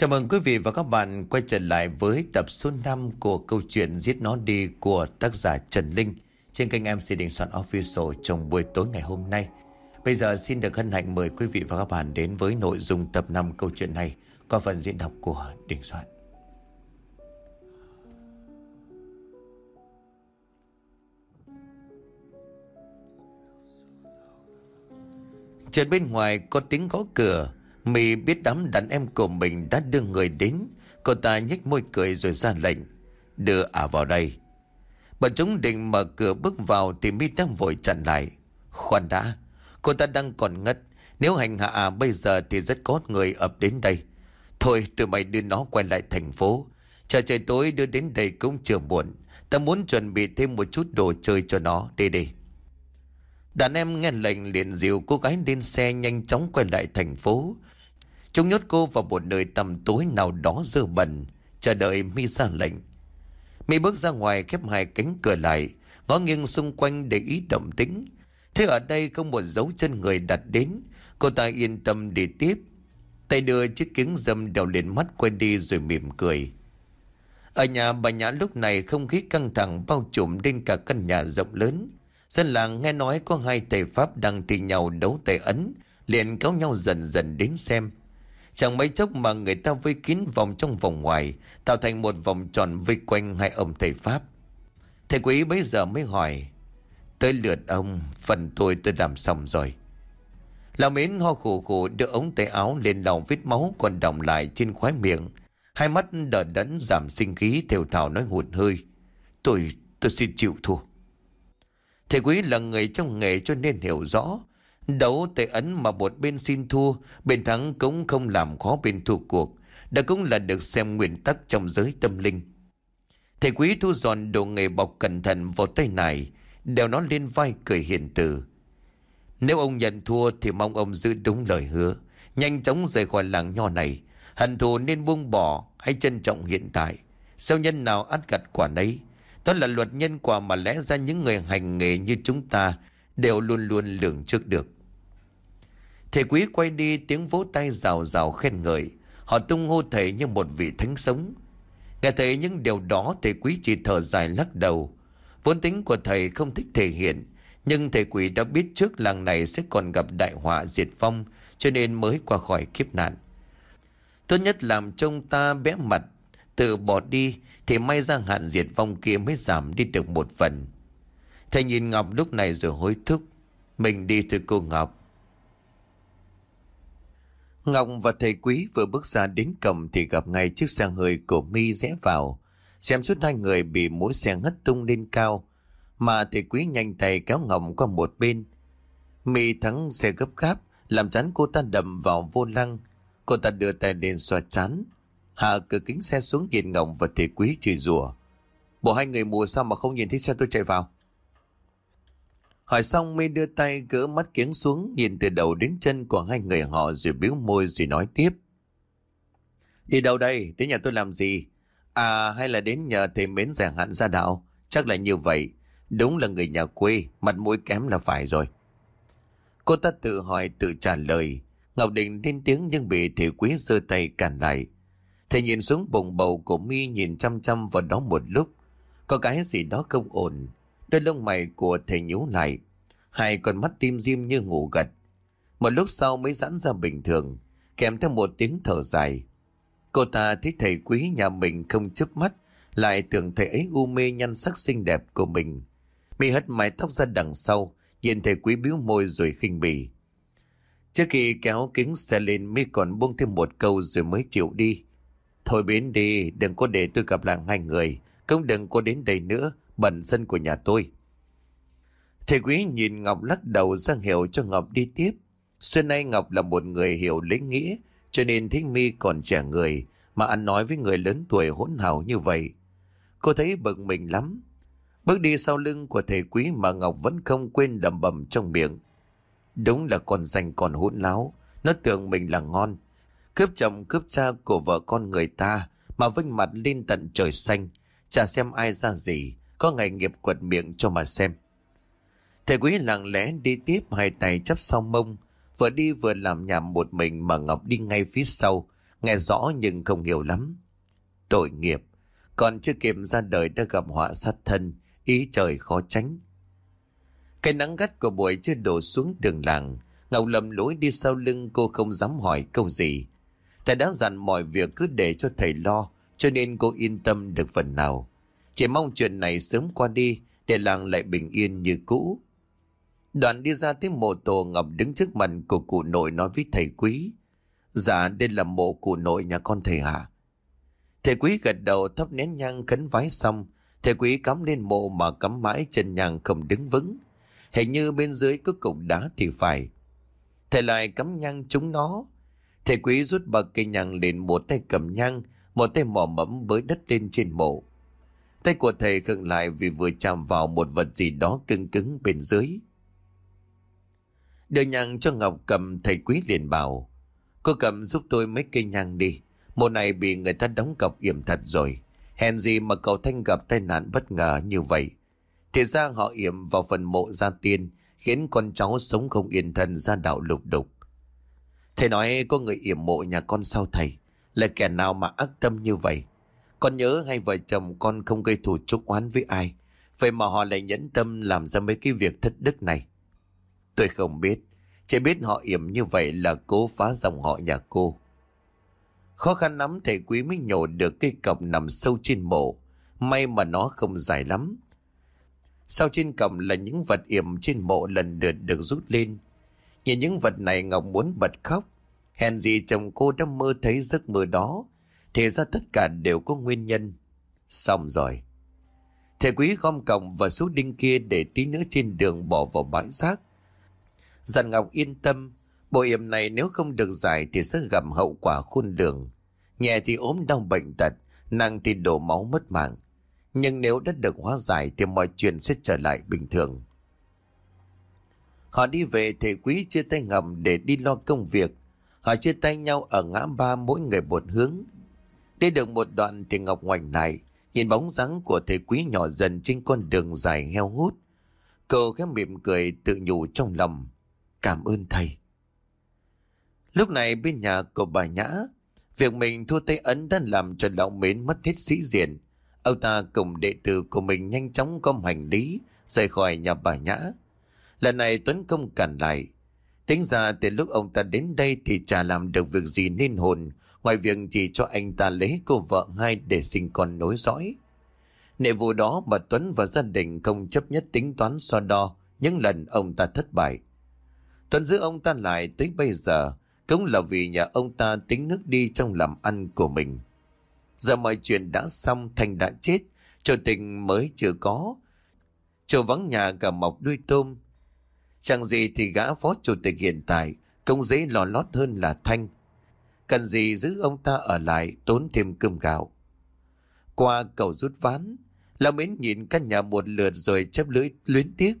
Chào mừng quý vị và các bạn quay trở lại với tập số 5 của câu chuyện Giết Nó Đi của tác giả Trần Linh trên kênh MC Đình Soạn Official trong buổi tối ngày hôm nay. Bây giờ xin được hân hạnh mời quý vị và các bạn đến với nội dung tập 5 câu chuyện này qua phần diễn đọc của Đình Soạn. Chợt bên ngoài có tiếng gõ cửa Mì biết đám đàn em của mình đã đưa người đến. Cô ta nhếch môi cười rồi ra lệnh, Đưa ả vào đây. Bọn chúng định mở cửa bước vào Thì Mi đang vội chặn lại. Khoan đã, Cô ta đang còn ngất. Nếu hành hạ ả bây giờ thì rất có người ập đến đây. Thôi, tụi mày đưa nó quay lại thành phố. Chờ trời tối đưa đến đây cũng chưa muộn. Ta muốn chuẩn bị thêm một chút đồ chơi cho nó. Đi đi. Đàn em nghe lệnh liền dìu cô gái lên xe nhanh chóng quay lại thành phố. Chúng nhốt cô vào một nơi tầm tối nào đó dơ bẩn, chờ đợi mi ra lệnh. Mi bước ra ngoài khép hai cánh cửa lại, ngó nghiêng xung quanh để ý động tĩnh. Thế ở đây không một dấu chân người đặt đến, cô ta yên tâm đi tiếp. Tay đưa chiếc kính dâm đeo lên mắt quay đi rồi mỉm cười. Ở nhà bà Nhã lúc này không khí căng thẳng bao trùm lên cả căn nhà rộng lớn. Dân làng nghe nói có hai thầy Pháp đang thi nhau đấu tay ấn, liền kéo nhau dần dần đến xem. Chẳng mấy chốc mà người ta vây kín vòng trong vòng ngoài, tạo thành một vòng tròn vây quanh hai ông thầy Pháp. Thầy quý bấy giờ mới hỏi, tới lượt ông, phần tôi tôi làm xong rồi. Lão mến ho khổ khổ đưa ống tay áo lên lòng vết máu còn đọng lại trên khóe miệng. Hai mắt đờ đẫn giảm sinh khí theo thảo nói hụt hơi. Tôi, tôi xin chịu thua. Thầy quý là người trong nghề cho nên hiểu rõ. Đấu tay ấn mà một bên xin thua, bên thắng cũng không làm khó bên thua cuộc. đã cũng là được xem nguyên tắc trong giới tâm linh. Thầy quý thu dọn đồ nghề bọc cẩn thận vào tay này, đeo nó lên vai cười hiền từ. Nếu ông nhận thua thì mong ông giữ đúng lời hứa, nhanh chóng rời khỏi làng nho này. Hận thù nên buông bỏ hay trân trọng hiện tại. Sao nhân nào ăn gặt quả nấy. Đó là luật nhân quả mà lẽ ra những người hành nghề như chúng ta đều luôn luôn lường trước được. Thầy quý quay đi tiếng vỗ tay rào rào khen ngợi. Họ tung hô thầy như một vị thánh sống. Nghe thấy những điều đó thầy quý chỉ thở dài lắc đầu. Vốn tính của thầy không thích thể hiện. Nhưng thầy quý đã biết trước làng này sẽ còn gặp đại họa diệt vong cho nên mới qua khỏi kiếp nạn. Tốt nhất làm trông ta bẽ mặt, tự bỏ đi thì may ra hạn diệt vong kia mới giảm đi được một phần. Thầy nhìn Ngọc lúc này rồi hối thúc. Mình đi thôi cô Ngọc. Ngọc và thầy quý vừa bước ra đến cổng thì gặp ngay chiếc xe hơi của mi rẽ vào. Xem chút hai người bị mũi xe ngất tung lên cao. Mà thầy quý nhanh tay kéo Ngọc qua một bên. mi thắng xe gấp gáp, làm chắn cô ta đầm vào vô lăng. Cô ta đưa tay lên xoa chán. Hạ cửa kính xe xuống nhìn Ngọc và thầy quý chửi rủa. Bộ hai người mùa sao mà không nhìn thấy xe tôi chạy vào? Hỏi xong mi đưa tay gỡ mắt kiếng xuống nhìn từ đầu đến chân của hai người họ rồi biếu môi rồi nói tiếp. Đi đâu đây? Đến nhà tôi làm gì? À hay là đến nhờ thầy mến giảng hạn gia đạo? Chắc là như vậy. Đúng là người nhà quê, mặt mũi kém là phải rồi. Cô ta tự hỏi tự trả lời. Ngọc Định lên tiếng nhưng bị thầy quý giơ tay cản lại. Thầy nhìn xuống bụng bầu của mi nhìn chăm chăm vào đó một lúc. Có cái gì đó không ổn. Đôi lông mày của thầy nhíu lại. Hai con mắt tim diêm như ngủ gật. Một lúc sau mới giãn ra bình thường, kèm theo một tiếng thở dài. Cô ta thấy thầy quý nhà mình không chớp mắt, lại tưởng thầy ấy u mê nhan sắc xinh đẹp của mình. Mi hất mái tóc ra đằng sau, nhìn thầy quý biếu môi rồi khinh bỉ. Trước khi kéo kính xe lên Mi còn buông thêm một câu rồi mới chịu đi. Thôi biến đi, đừng có để tôi gặp lại hai người, cũng đừng có đến đây nữa, bẩn sân của nhà tôi. Thầy quý nhìn Ngọc lắc đầu ra hiệu cho Ngọc đi tiếp. Xưa nay Ngọc là một người hiểu lễ nghĩa, cho nên thích mi còn trẻ người, mà ăn nói với người lớn tuổi hỗn hào như vậy. Cô thấy bực mình lắm. Bước đi sau lưng của thầy quý mà Ngọc vẫn không quên lầm bầm trong miệng. Đúng là con danh còn hỗn láo, nó tưởng mình là ngon. Cướp chồng cướp cha của vợ con người ta mà vinh mặt lên tận trời xanh, chả xem ai ra gì, có ngày nghiệp quật miệng cho mà xem. Thầy quý lặng lẽ đi tiếp hai tay chắp sau mông, vừa đi vừa làm nhảm một mình mà Ngọc đi ngay phía sau, Nghe rõ nhưng không hiểu lắm. Tội nghiệp. Còn chưa kịp ra đời đã gặp họa sát thân. Ý trời khó tránh. Cái nắng gắt của buổi chưa đổ xuống đường làng. Ngọc lầm lối đi sau lưng cô không dám hỏi câu gì. Thầy đã dặn mọi việc cứ để cho thầy lo. Cho nên cô yên tâm được phần nào. Chỉ mong chuyện này sớm qua đi để làng lại bình yên như cũ. Đoạn đi ra tới mộ tổ Ngọc đứng trước mặt của cụ nội nói với thầy quý. Dạ đây là mộ cụ nội nhà con thầy hả? Thầy quý gật đầu thắp nén nhang khấn vái xong. Thầy quý cắm lên mộ mà cắm mãi chân nhang không đứng vững. Hình như bên dưới có cục đá thì phải. Thầy lại cắm nhang chúng nó. Thầy quý rút bậc cây nhang lên một tay cầm nhang, một tay mò mẫm bới đất lên trên mộ. Tay của thầy khựng lại vì vừa chạm vào một vật gì đó cứng cứng bên dưới. Đưa nhang cho Ngọc cầm, thầy quý liền bảo. Cô cầm giúp tôi mấy cây nhang đi. Mùa này bị người ta đóng cọc yểm thật rồi. Hèn gì mà cậu Thanh gặp tai nạn bất ngờ như vậy. Thì ra họ yểm vào phần mộ gia tiên, khiến con cháu sống không yên thân ra đạo lục đục. Thầy nói, có người yểm mộ nhà con sao thầy? Là kẻ nào mà ác tâm như vậy? Con nhớ hai vợ chồng con không gây thù chúc oán với ai. Vậy mà họ lại nhẫn tâm làm ra mấy cái việc thất đức này. Tôi không biết. Chỉ biết họ yểm như vậy là cố phá dòng họ nhà cô. Khó khăn lắm, thầy quý mới nhổ được cây cọc nằm sâu trên mộ. May mà nó không dài lắm. Sau trên cọc là những vật yểm trên mộ lần lượt được rút lên. Nhìn những vật này Ngọc muốn bật khóc. Hèn gì chồng cô đã mơ thấy giấc mơ đó. Thì ra tất cả đều có nguyên nhân. Xong rồi. Thầy quý gom cọng và số đinh kia để tí nữa trên đường bỏ vào bãi rác. Giàn Ngọc yên tâm, bộ yểm này nếu không được giải thì sẽ gặp hậu quả khôn lường. Nhẹ thì ốm đau bệnh tật, nặng thì đổ máu mất mạng. Nhưng nếu đã được hóa giải thì mọi chuyện sẽ trở lại bình thường. Họ đi về thầy quý chia tay ngầm để đi lo công việc. Họ chia tay nhau ở ngã ba mỗi người một hướng. Đi được một đoạn thì Ngọc ngoảnh lại, nhìn bóng dáng của thầy quý nhỏ dần trên con đường dài heo hút. Cô khẽ mỉm cười tự nhủ trong lòng. Cảm ơn thầy. Lúc này bên nhà của bà Nhã, việc mình thua tay ấn đã làm cho lão mến mất hết sĩ diện. Ông ta cùng đệ tử của mình nhanh chóng gom hành lý, rời khỏi nhà bà Nhã. Lần này Tuấn công cản lại. Tính ra từ lúc ông ta đến đây thì chả làm được việc gì nên hồn, ngoài việc chỉ cho anh ta lấy cô vợ hai để sinh con nối dõi. Nệ vụ đó mà Tuấn và gia đình không chấp nhất tính toán so đo những lần ông ta thất bại. Tuấn giữ ông ta lại tới bây giờ cũng là vì nhà ông ta tính nước đi trong làm ăn của mình. Giờ mọi chuyện đã xong Thành đã chết, chủ tình mới chưa có. Chỗ vắng nhà cả mọc đuôi tôm. Chẳng gì thì gã phó chủ tịch hiện tại cũng dễ lò lót hơn là Thanh. Cần gì giữ ông ta ở lại tốn thêm cơm gạo. Qua cầu rút ván, Lão Mến nhìn căn nhà một lượt rồi chấp lưỡi luyến tiếc.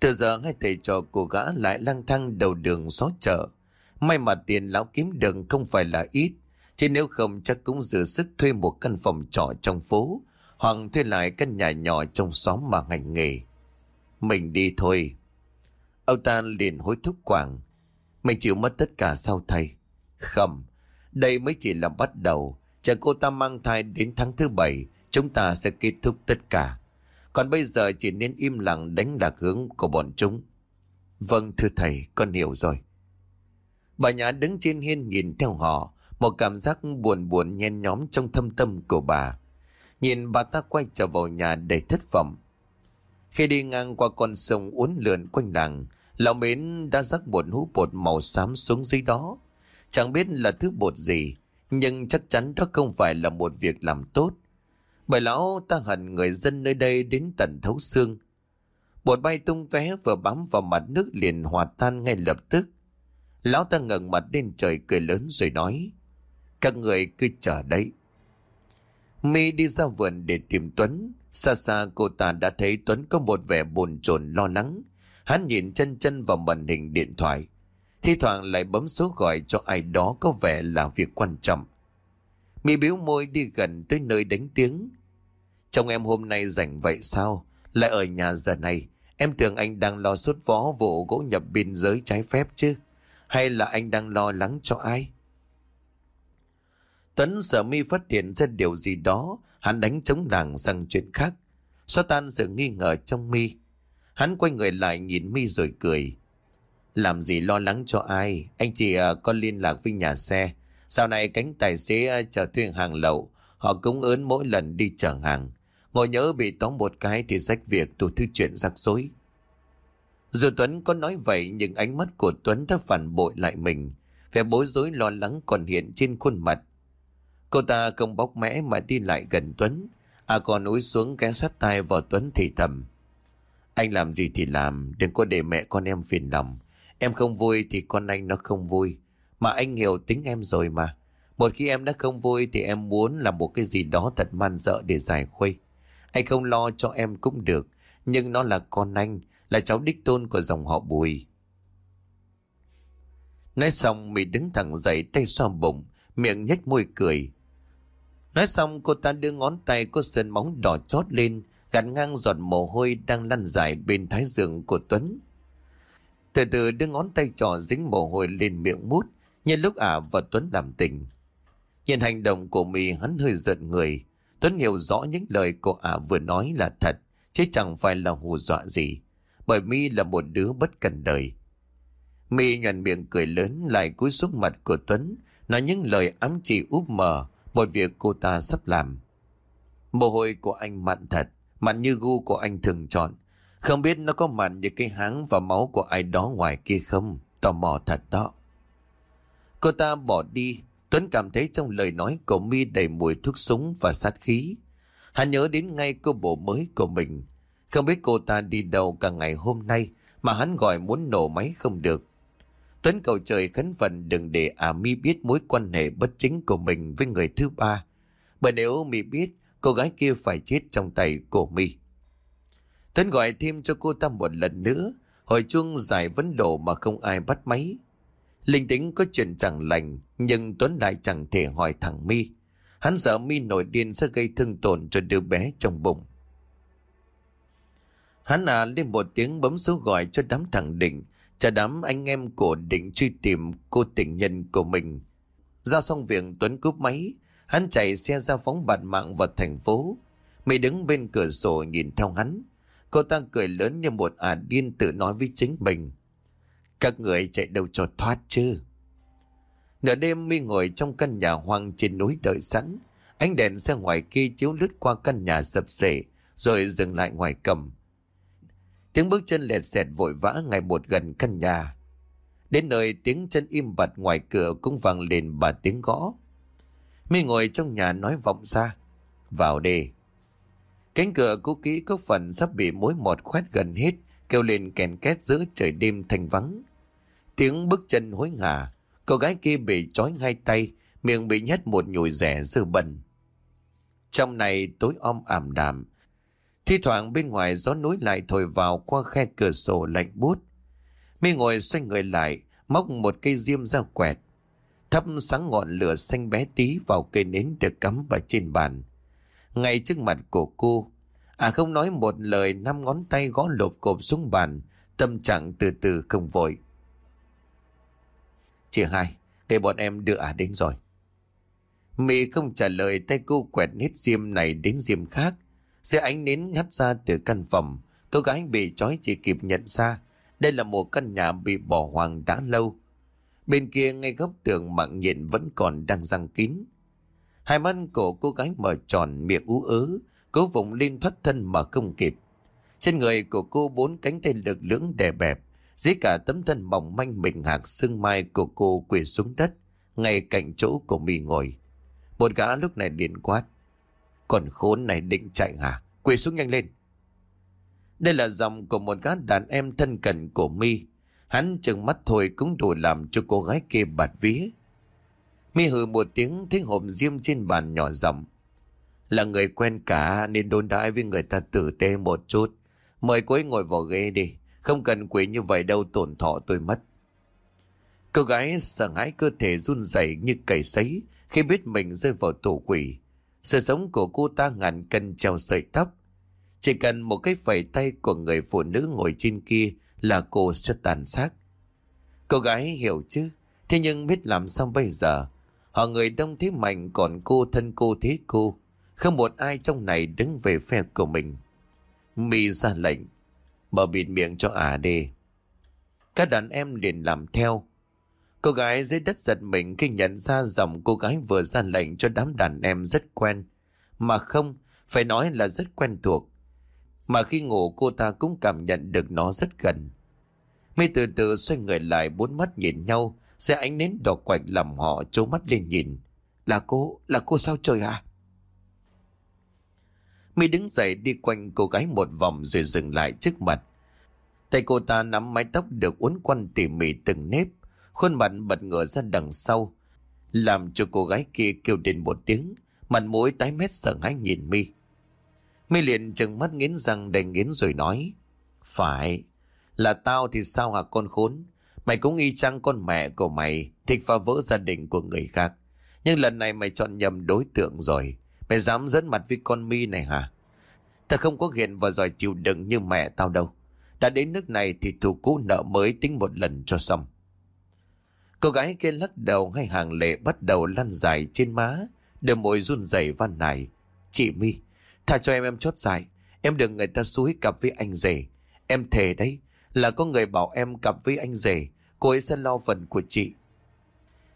Từ giờ hai thầy trò của gã lại lang thang đầu đường xó chợ. May mà tiền lão kiếm được không phải là ít. Chứ nếu không chắc cũng giữ sức thuê một căn phòng trọ trong phố. Hoặc thuê lại căn nhà nhỏ trong xóm mà hành nghề. Mình đi thôi. Ông ta liền hối thúc quảng. Mình chịu mất tất cả sau thầy. Không, đây mới chỉ là bắt đầu. Chờ cô ta mang thai đến tháng thứ bảy, chúng ta sẽ kết thúc tất cả. Còn bây giờ chỉ nên im lặng đánh lạc hướng của bọn chúng. Vâng thưa thầy, con hiểu rồi. Bà Nhã đứng trên hiên nhìn theo họ, một cảm giác buồn buồn nhen nhóm trong thâm tâm của bà. Nhìn bà ta quay trở vào nhà đầy thất vọng. Khi đi ngang qua con sông uốn lượn quanh làng, lão mến đã rắc một hũ bột màu xám xuống dưới đó. Chẳng biết là thứ bột gì, nhưng chắc chắn đó không phải là một việc làm tốt. Bởi lão ta hận người dân nơi đây đến tận thấu xương. Bột bay tung tóe vừa bám vào mặt nước liền hòa tan ngay lập tức. Lão ta ngẩng mặt lên trời cười lớn rồi nói. Các người cứ chờ đấy. My đi ra vườn để tìm Tuấn. Xa xa cô ta đã thấy Tuấn có một vẻ bồn chồn lo lắng. Hắn nhìn chân chân vào màn hình điện thoại. Thi thoảng lại bấm số gọi cho ai đó có vẻ là việc quan trọng. My biếu môi đi gần tới nơi đánh tiếng. Chồng em hôm nay rảnh vậy sao? Lại ở nhà giờ này. Em tưởng anh đang lo suốt vó vụ gỗ nhập biên giới trái phép chứ. Hay là anh đang lo lắng cho ai? Tuấn sợ mi phát hiện ra điều gì đó, hắn đánh chống nàng sang chuyện khác. Xóa tan sự nghi ngờ trong mi. Hắn quay người lại nhìn mi rồi cười. Làm gì lo lắng cho ai, anh chỉ uh, à, có liên lạc với nhà xe. Sau này cánh tài xế uh, chở thuê hàng lậu, họ cũng ớn mỗi lần đi chở hàng. Ngồi nhớ bị tóm một cái thì rách việc đủ thứ chuyện rắc rối. Dù Tuấn có nói vậy nhưng ánh mắt của Tuấn đã phản bội lại mình. Vẻ bối rối lo lắng còn hiện trên khuôn mặt. Cô ta không bóc mẽ mà đi lại gần Tuấn. À còn úi xuống ghé sát tay vào Tuấn thì thầm. Anh làm gì thì làm, đừng có để mẹ con em phiền lòng. Em không vui thì con anh nó không vui. Mà anh hiểu tính em rồi mà. Một khi em đã không vui thì em muốn làm một cái gì đó thật man dợ để giải khuây. Anh không lo cho em cũng được. Nhưng nó là con anh, là cháu đích tôn của dòng họ Bùi. Nói xong Mỹ đứng thẳng dậy tay xoa bụng, miệng nhếch môi cười. Nói xong cô ta đưa ngón tay có sơn móng đỏ chót lên, gạt ngang giọt mồ hôi đang lăn dài bên thái dương của Tuấn. Từ từ đưa ngón tay trỏ dính mồ hôi lên miệng mút, nhân lúc ả và Tuấn làm tình. Nhìn hành động của Mì hắn hơi giận người. Tuấn hiểu rõ những lời của ả vừa nói là thật, chứ chẳng phải là hù dọa gì. Bởi Mi là một đứa bất cần đời. Mi nhuận miệng cười lớn lại cúi xuống mặt của Tuấn, nói những lời ám chỉ úp mờ, một việc cô ta sắp làm. Mồ hôi của anh mặn thật, mặn như gu của anh thường chọn. Không biết nó có mặn như cái háng và máu của ai đó ngoài kia không? Tò mò thật đó. Cô ta bỏ đi, Tuấn cảm thấy trong lời nói của mi đầy mùi thuốc súng và sát khí. Hắn nhớ đến ngay cô bộ mới của mình. Không biết cô ta đi đâu cả ngày hôm nay mà hắn gọi muốn nổ máy không được. Tuấn cầu trời khấn vần đừng để à mi biết mối quan hệ bất chính của mình với người thứ ba. Bởi nếu mi biết, cô gái kia phải chết trong tay của mi. Tuấn gọi thêm cho cô ta một lần nữa, hồi chuông dài vấn đổ mà không ai bắt máy. Linh tính có chuyện chẳng lành, nhưng Tuấn lại chẳng thể hỏi thẳng mi. Hắn sợ mi nổi điên sẽ gây thương tổn cho đứa bé trong bụng. Hắn à lên một tiếng bấm số gọi cho đám thằng Định, cho đám anh em của Định truy tìm cô tình nhân của mình. Giao xong việc Tuấn cúp máy, hắn chạy xe ra phóng bạt mạng vào thành phố. Mày đứng bên cửa sổ nhìn theo hắn. Cô ta cười lớn như một ả điên tự nói với chính mình. Các người chạy đâu cho thoát chứ? Nửa đêm mi ngồi trong căn nhà hoang trên núi đợi sẵn. Ánh đèn xe ngoài kia chiếu lướt qua căn nhà sập sệ, rồi dừng lại ngoài cầm. Tiếng bước chân lẹt xẹt vội vã ngày một gần căn nhà. Đến nơi tiếng chân im bặt ngoài cửa cũng vang lên bà tiếng gõ. Mi ngồi trong nhà nói vọng ra. Vào đi. Cánh cửa cũ kỹ có phần sắp bị mối mọt khoét gần hết, kêu lên kèn két giữa trời đêm thanh vắng. Tiếng bước chân hối hả, cô gái kia bị trói hai tay, miệng bị nhét một nhồi rẻ dơ bẩn. Trong này tối om ảm đạm, thi thoảng bên ngoài gió núi lại thổi vào qua khe cửa sổ lạnh bút. Mi ngồi xoay người lại, móc một cây diêm ra quẹt. Thắp sáng ngọn lửa xanh bé tí vào cây nến được cắm vào trên bàn. Ngay trước mặt của cô, à không nói một lời năm ngón tay gõ lộp cộp xuống bàn, tâm trạng từ từ không vội. Chị hai, cái bọn em đưa à đến rồi. Mỹ không trả lời tay cô quẹt hết diêm này đến diêm khác. Xe ánh nến ngắt ra từ căn phòng. Cô gái bị trói chỉ kịp nhận ra. Đây là một căn nhà bị bỏ hoang đã lâu. Bên kia ngay góc tường mạng nhện vẫn còn đang răng kín. Hai mắt cổ cô gái mở tròn miệng ú ớ, cố vùng lên thoát thân mà không kịp. Trên người của cô bốn cánh tay lực lưỡng đè bẹp, dưới cả tấm thân mỏng manh bình hạc xương mai của cô quỳ xuống đất, ngay cạnh chỗ của mi ngồi. Một gã lúc này điện quát. Còn khốn này định chạy hả? Quỳ xuống nhanh lên. Đây là dòng của một gã đàn em thân cận của mi Hắn chừng mắt thôi cũng đủ làm cho cô gái kia bạt vía. Mi hừ một tiếng thấy hộp diêm trên bàn nhỏ rộng. Là người quen cả nên đôn đãi với người ta tử tế một chút. Mời cô ấy ngồi vào ghế đi. Không cần quỷ như vậy đâu tổn thọ tôi mất. Cô gái sợ hãi cơ thể run rẩy như cầy sấy khi biết mình rơi vào tổ quỷ. Sự sống của cô ta ngàn cân treo sợi tóc. Chỉ cần một cái phẩy tay của người phụ nữ ngồi trên kia là cô sẽ tàn xác. Cô gái hiểu chứ, thế nhưng biết làm sao bây giờ? Họ người đông thế mạnh còn cô thân cô thế cô. Không một ai trong này đứng về phe của mình. Mi ra lệnh. Mở bịt miệng cho ả đi. Các đàn em liền làm theo. Cô gái dưới đất giật mình khi nhận ra dòng cô gái vừa ra lệnh cho đám đàn em rất quen. Mà không, phải nói là rất quen thuộc. Mà khi ngủ cô ta cũng cảm nhận được nó rất gần. Mi từ từ xoay người lại bốn mắt nhìn nhau, sẽ ánh nến đỏ quạch làm họ trố mắt lên nhìn. Là cô, là cô sao trời à? Mi đứng dậy đi quanh cô gái một vòng rồi dừng lại trước mặt. Tay cô ta nắm mái tóc được uốn quanh tỉ mỉ từng nếp, khuôn mặt bật ngửa ra đằng sau, làm cho cô gái kia kêu đến một tiếng, mặt mũi tái mét sợ hãi nhìn Mi. Mi liền chừng mắt nghiến răng đầy nghiến rồi nói, Phải, là tao thì sao hả con khốn? Mày cũng y chang con mẹ của mày, thích phá vỡ gia đình của người khác. Nhưng lần này mày chọn nhầm đối tượng rồi. Mày dám dẫn mặt với con mi này hả? Ta không có hiền và giỏi chịu đựng như mẹ tao đâu. Đã đến nước này thì thù cũ nợ mới tính một lần cho xong. Cô gái kia lắc đầu hay hàng lệ bắt đầu lăn dài trên má, đôi môi run rẩy van nài. Chị mi tha cho em em chốt dài. Em đừng người ta xúi cặp với anh rể. Em thề đấy, là có người bảo em cặp với anh rể, cô ấy sẽ lo phần của chị.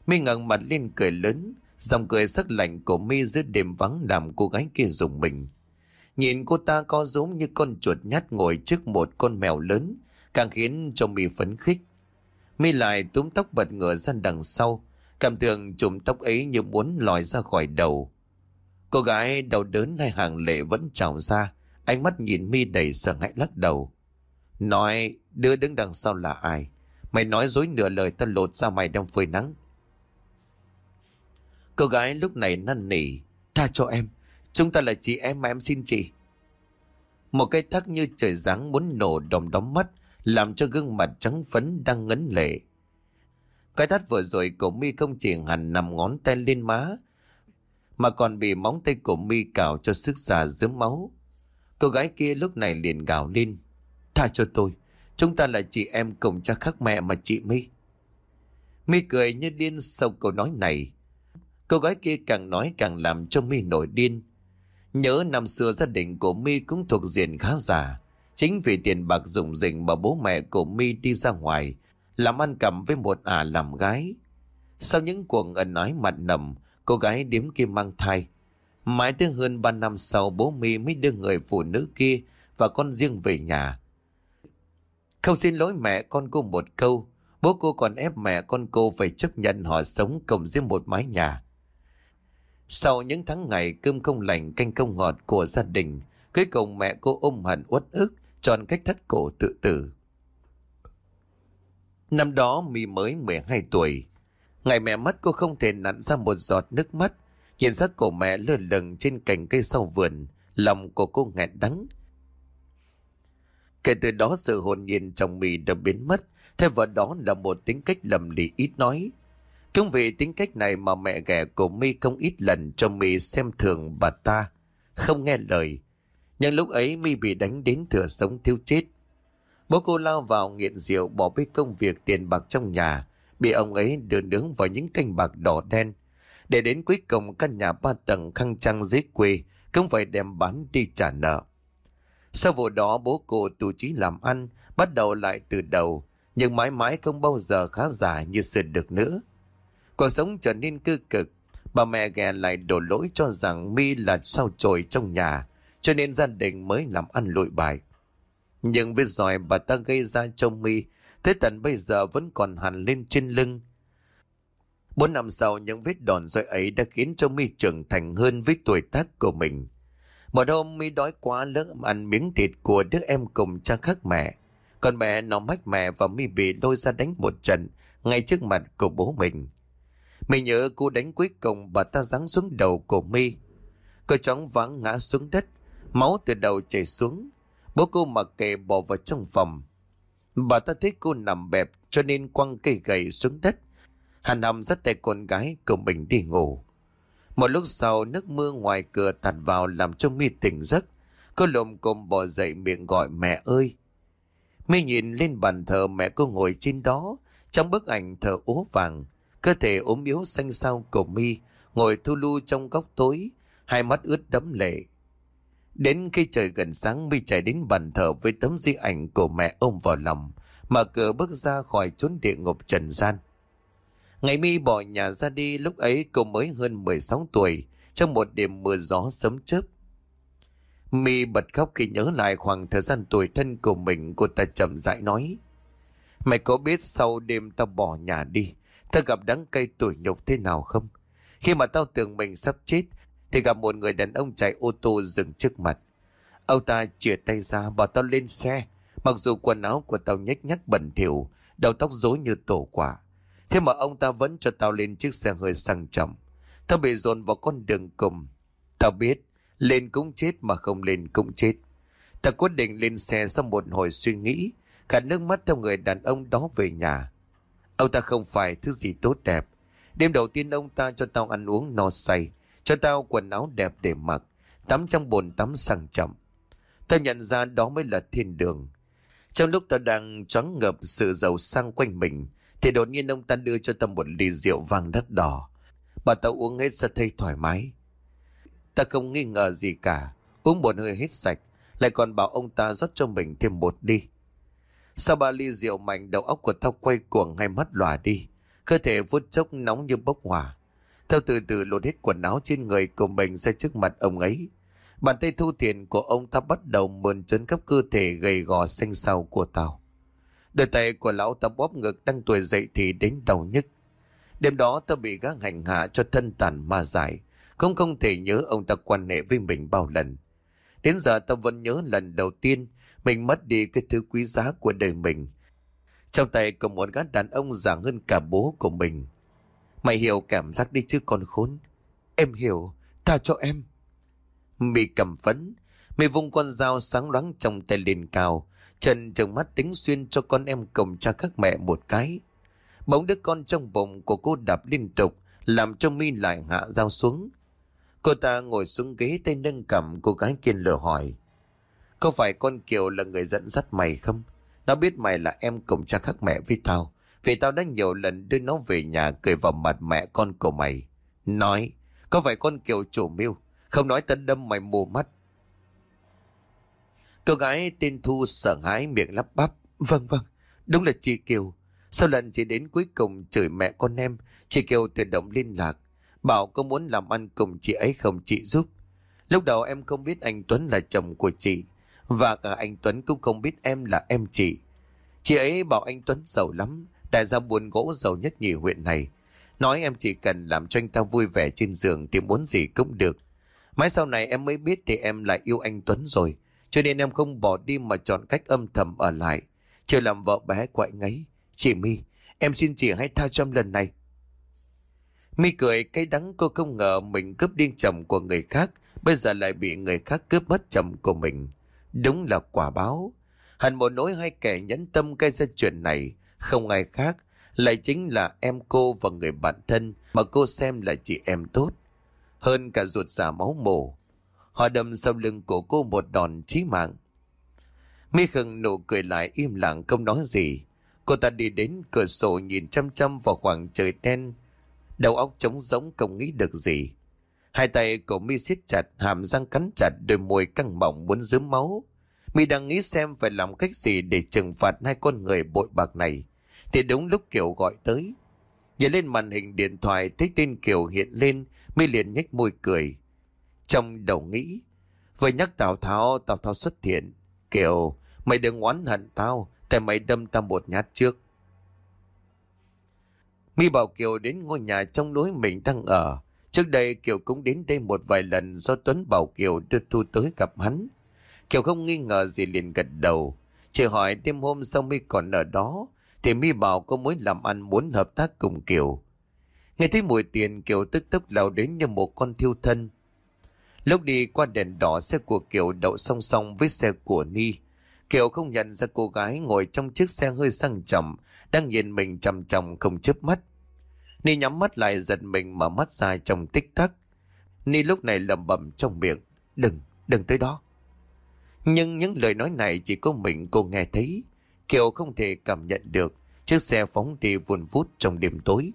Mi ngẩng mặt lên cười lớn, dòng cười sắc lạnh của Mi giữa đêm vắng làm cô gái kia rùng mình. Nhìn cô ta có giống như con chuột nhát ngồi trước một con mèo lớn, càng khiến cho Mi phấn khích. Mi lại túm tóc bật ngửa ra đằng sau, cảm tưởng chùm tóc ấy như muốn lòi ra khỏi đầu. Cô gái đầu đớn hay hàng lệ vẫn trào ra, ánh mắt nhìn Mi đầy sợ hãi lắc đầu. Nói đứa đứng đằng sau là ai? Mày nói dối nửa lời ta lột ra mày đang phơi nắng. Cô gái lúc này năn nỉ. Tha cho em. Chúng ta là chị em mà em xin chị. Một cái thắc như trời giáng muốn nổ đồng đóm mắt, làm cho gương mặt trắng phấn đang ngấn lệ. Cái thắt vừa rồi cổ mi không chỉ hẳn nằm ngón tay lên má, mà còn bị móng tay cổ mi cào cho sức già dớm máu. Cô gái kia lúc này liền gào lên. Tha cho tôi. Chúng ta là chị em cùng cha khác mẹ mà chị My. My cười như điên sau câu nói này. Cô gái kia càng nói càng làm cho My nổi điên. Nhớ năm xưa gia đình của My cũng thuộc diện khá giả. Chính vì tiền bạc dùng dình mà bố mẹ của My đi ra ngoài, làm ăn cầm với một ả làm gái. Sau những cuộc ẩn nói mặt nầm, cô gái điếm kia mang thai. Mãi tới hơn 3 năm sau bố My mới đưa người phụ nữ kia và con riêng về nhà. Không xin lỗi mẹ con cô một câu, bố cô còn ép mẹ con cô phải chấp nhận họ sống cùng dưới một mái nhà. Sau những tháng ngày cơm không lành canh không ngọt của gia đình, cuối cùng mẹ cô ôm hận uất ức, chọn cách thất cổ tự tử. Năm đó mì mới 12 tuổi. Ngày mẹ mất cô không thể nặn ra một giọt nước mắt. Nhìn xác của mẹ lơ lửng trên cành cây sau vườn, lòng của cô nghẹn đắng, Kể từ đó sự hồn nhiên trong mì đã biến mất, thay vào đó là một tính cách lầm lì ít nói. Cũng vì tính cách này mà mẹ ghẻ của mi không ít lần cho mi xem thường bà ta, không nghe lời. Nhưng lúc ấy mi bị đánh đến thừa sống thiếu chết. Bố cô lao vào nghiện rượu bỏ bê công việc tiền bạc trong nhà, bị ông ấy đưa nướng vào những canh bạc đỏ đen. Để đến cuối cùng căn nhà ba tầng khăng trăng dưới quê cũng phải đem bán đi trả nợ. Sau vụ đó bố cô tu trí làm ăn, bắt đầu lại từ đầu, nhưng mãi mãi không bao giờ khá giả như xưa được nữa. Cuộc sống trở nên cư cực, bà mẹ ghè lại đổ lỗi cho rằng mi là sao trồi trong nhà, cho nên gia đình mới làm ăn lụi bại. Nhưng vết giỏi bà ta gây ra cho mi, thế tận bây giờ vẫn còn hằn lên trên lưng. Bốn năm sau những vết đòn roi ấy đã khiến cho mi trưởng thành hơn với tuổi tác của mình. Một hôm mi đói quá lỡ ăn miếng thịt của đứa em cùng cha khác mẹ. Còn mẹ nó mách mẹ và mi bị đôi ra đánh một trận ngay trước mặt của bố mình. Mi nhớ cú đánh cuối cùng bà ta giáng xuống đầu của mi. Cô chóng vắng ngã xuống đất, máu từ đầu chảy xuống. Bố cô mặc kệ bỏ vào trong phòng. Bà ta thấy cô nằm bẹp cho nên quăng cây gậy xuống đất. Hàn nằm dắt tay con gái cùng mình đi ngủ. Một lúc sau nước mưa ngoài cửa tạt vào làm cho mi tỉnh giấc. Cô lồm cồm bò dậy miệng gọi mẹ ơi. Mi nhìn lên bàn thờ mẹ cô ngồi trên đó. Trong bức ảnh thờ ố vàng. Cơ thể ốm yếu xanh xao của mi, ngồi thu lu trong góc tối, hai mắt ướt đẫm lệ. Đến khi trời gần sáng mi chạy đến bàn thờ với tấm di ảnh của mẹ ôm vào lòng, mở cửa bước ra khỏi chốn địa ngục trần gian. Ngày mi bỏ nhà ra đi lúc ấy cô mới hơn 16 tuổi, trong một đêm mưa gió sấm chớp. Mi bật khóc khi nhớ lại khoảng thời gian tuổi thân của mình, cô ta chậm rãi nói. Mày có biết sau đêm tao bỏ nhà đi, tao gặp đắng cây tuổi nhục thế nào không? Khi mà tao tưởng mình sắp chết, thì gặp một người đàn ông chạy ô tô dừng trước mặt. Ông ta chìa tay ra bảo tao lên xe, mặc dù quần áo của tao nhếch nhác bẩn thỉu, đầu tóc rối như tổ quả. Thế mà ông ta vẫn cho tao lên chiếc xe hơi sang trọng. Tao bị dồn vào con đường cùng. Tao biết, lên cũng chết mà không lên cũng chết. Tao quyết định lên xe sau một hồi suy nghĩ, cả nước mắt theo người đàn ông đó về nhà. Ông ta không phải thứ gì tốt đẹp. Đêm đầu tiên ông ta cho tao ăn uống no say, cho tao quần áo đẹp để mặc, tắm trong bồn tắm sang trọng. Tao nhận ra đó mới là thiên đường. Trong lúc tao đang choáng ngập sự giàu sang quanh mình, thì đột nhiên ông ta đưa cho tao một ly rượu vang đắt đỏ. Bà ta uống hết sẽ thấy thoải mái. Ta không nghi ngờ gì cả, uống một hơi hết sạch, lại còn bảo ông ta rót cho mình thêm một ly. Sau ba ly rượu mạnh đầu óc của tao quay cuồng ngay mắt lòa đi. Cơ thể vuốt chốc nóng như bốc hỏa. Tao từ từ lột hết quần áo trên người của mình ra trước mặt ông ấy. Bàn tay thu tiền của ông ta bắt đầu mơn trấn khắp cơ thể gầy gò xanh xao của tao. Đôi tay của lão ta bóp ngực đang tuổi dậy thì đến đầu nhức. Đêm đó ta bị gác hành hạ cho thân tàn ma giải. Không không thể nhớ ông ta quan hệ với mình bao lần. Đến giờ ta vẫn nhớ lần đầu tiên mình mất đi cái thứ quý giá của đời mình. Trong tay có một gã đàn ông già hơn cả bố của mình. Mày hiểu cảm giác đi chứ con khốn. Em hiểu, tha cho em. Mị cầm phấn, mị vung con dao sáng loáng trong tay lên cao, Trần trừng mắt tính xuyên cho con em cùng cha các mẹ một cái. bóng đứa con trong bụng của cô đạp liên tục, làm cho mi lại hạ dao xuống. Cô ta ngồi xuống ghế tay nâng cầm cô gái kiên lừa hỏi. Có phải con Kiều là người dẫn dắt mày không? Nó biết mày là em cùng cha khác mẹ với tao. Vì tao đã nhiều lần đưa nó về nhà cười vào mặt mẹ con của mày. Nói, có phải con Kiều chủ mưu? Không nói tân đâm mày mù mắt. Cô gái tên Thu sợ hãi miệng lắp bắp. Vâng vâng, đúng là chị Kiều. Sau lần chị đến cuối cùng chửi mẹ con em, chị Kiều tự động liên lạc. Bảo có muốn làm ăn cùng chị ấy không chị giúp. Lúc đầu em không biết anh Tuấn là chồng của chị. Và cả anh Tuấn cũng không biết em là em chị. Chị ấy bảo anh Tuấn giàu lắm, đại gia buôn gỗ giàu nhất nhì huyện này. Nói em chỉ cần làm cho anh ta vui vẻ trên giường thì muốn gì cũng được. Mãi sau này em mới biết thì em lại yêu anh Tuấn rồi. Cho nên em không bỏ đi mà chọn cách âm thầm ở lại. Chờ làm vợ bé quậy ngấy. Chị My, em xin chị hãy tha cho em lần này. My cười cái đắng cô không ngờ mình cướp đi chồng của người khác. Bây giờ lại bị người khác cướp mất chồng của mình. Đúng là quả báo. Hẳn một nỗi hai kẻ nhẫn tâm gây ra chuyện này, không ai khác, lại chính là em cô và người bạn thân mà cô xem là chị em tốt. Hơn cả ruột già máu mồ. Họ đâm sau lưng của cô một đòn chí mạng. Mi khừng nụ cười lại im lặng không nói gì. Cô ta đi đến cửa sổ nhìn chăm chăm vào khoảng trời đen. Đầu óc trống rỗng không nghĩ được gì. Hai tay của mi siết chặt, hàm răng cắn chặt, đôi môi căng mỏng muốn dướm máu. Mi đang nghĩ xem phải làm cách gì để trừng phạt hai con người bội bạc này. Thì đúng lúc Kiều gọi tới. Nhìn lên màn hình điện thoại thấy tên Kiều hiện lên, mi liền nhếch môi cười. Trong đầu nghĩ, vừa nhắc Tào Tháo, Tào Tháo xuất hiện. Kiều, mày đừng oán hận tao, tại mày đâm tao một nhát trước. Mi bảo Kiều đến ngôi nhà trong núi mình đang ở. Trước đây Kiều cũng đến đây một vài lần do Tuấn bảo Kiều đưa Thu tới gặp hắn. Kiều không nghi ngờ gì liền gật đầu. Chỉ hỏi đêm hôm sau mi còn ở đó, thì mi bảo có mối làm ăn muốn hợp tác cùng Kiều. Nghe thấy mùi tiền Kiều tức tốc lao đến như một con thiêu thân. Lúc đi qua đèn đỏ xe của Kiều đậu song song với xe của Ni. Kiều không nhận ra cô gái ngồi trong chiếc xe hơi sang trọng, đang nhìn mình chầm chầm không chớp mắt. Ni nhắm mắt lại giật mình mở mắt ra trong tích tắc. Ni lúc này lầm bầm trong miệng. Đừng, đừng tới đó. Nhưng những lời nói này chỉ có mình cô nghe thấy. Kiều không thể cảm nhận được. Chiếc xe phóng đi vùn vút trong đêm tối.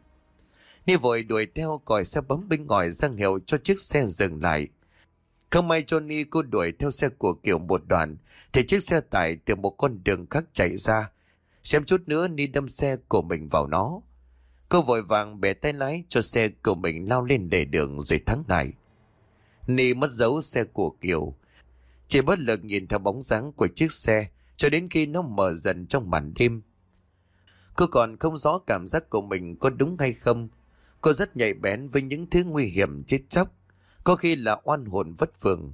Ni vội đuổi theo còi xe bấm binh ngòi ra hiệu cho chiếc xe dừng lại. Không may Johnny cô đuổi theo xe của Kiều một đoạn thì chiếc xe tải từ một con đường khác chạy ra. Xem chút nữa Ni đâm xe của mình vào nó. Cô vội vàng bẻ tay lái cho xe của mình lao lên để đường rồi thắng lại. Ni mất dấu xe của Kiều. Chỉ bất lực nhìn theo bóng dáng của chiếc xe, cho đến khi nó mở dần trong màn đêm. Cô còn không rõ cảm giác của mình có đúng hay không. Cô rất nhạy bén với những thứ nguy hiểm chết chóc. Có khi là oan hồn vất vưởng.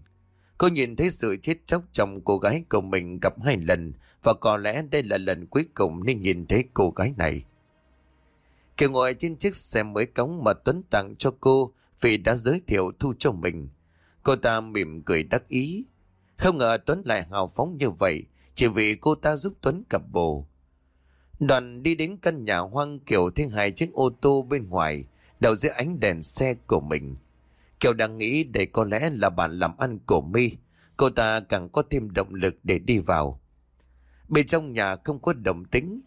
Cô nhìn thấy sự chết chóc trong cô gái của mình gặp hai lần, và có lẽ đây là lần cuối cùng nên nhìn thấy cô gái này. Kiều ngồi trên chiếc xe mới cống mà Tuấn tặng cho cô vì đã giới thiệu thu cho mình. Cô ta mỉm cười đắc ý. Không ngờ Tuấn lại hào phóng như vậy, chỉ vì cô ta giúp Tuấn cặp bồ. Đoàn đi đến căn nhà hoang kiểu thấy hai chiếc ô tô bên ngoài đầu dưới ánh đèn xe của mình. Kiều đang nghĩ đây có lẽ là bạn làm ăn của mi Cô ta càng có thêm động lực để đi vào. Bên trong nhà không có động tính.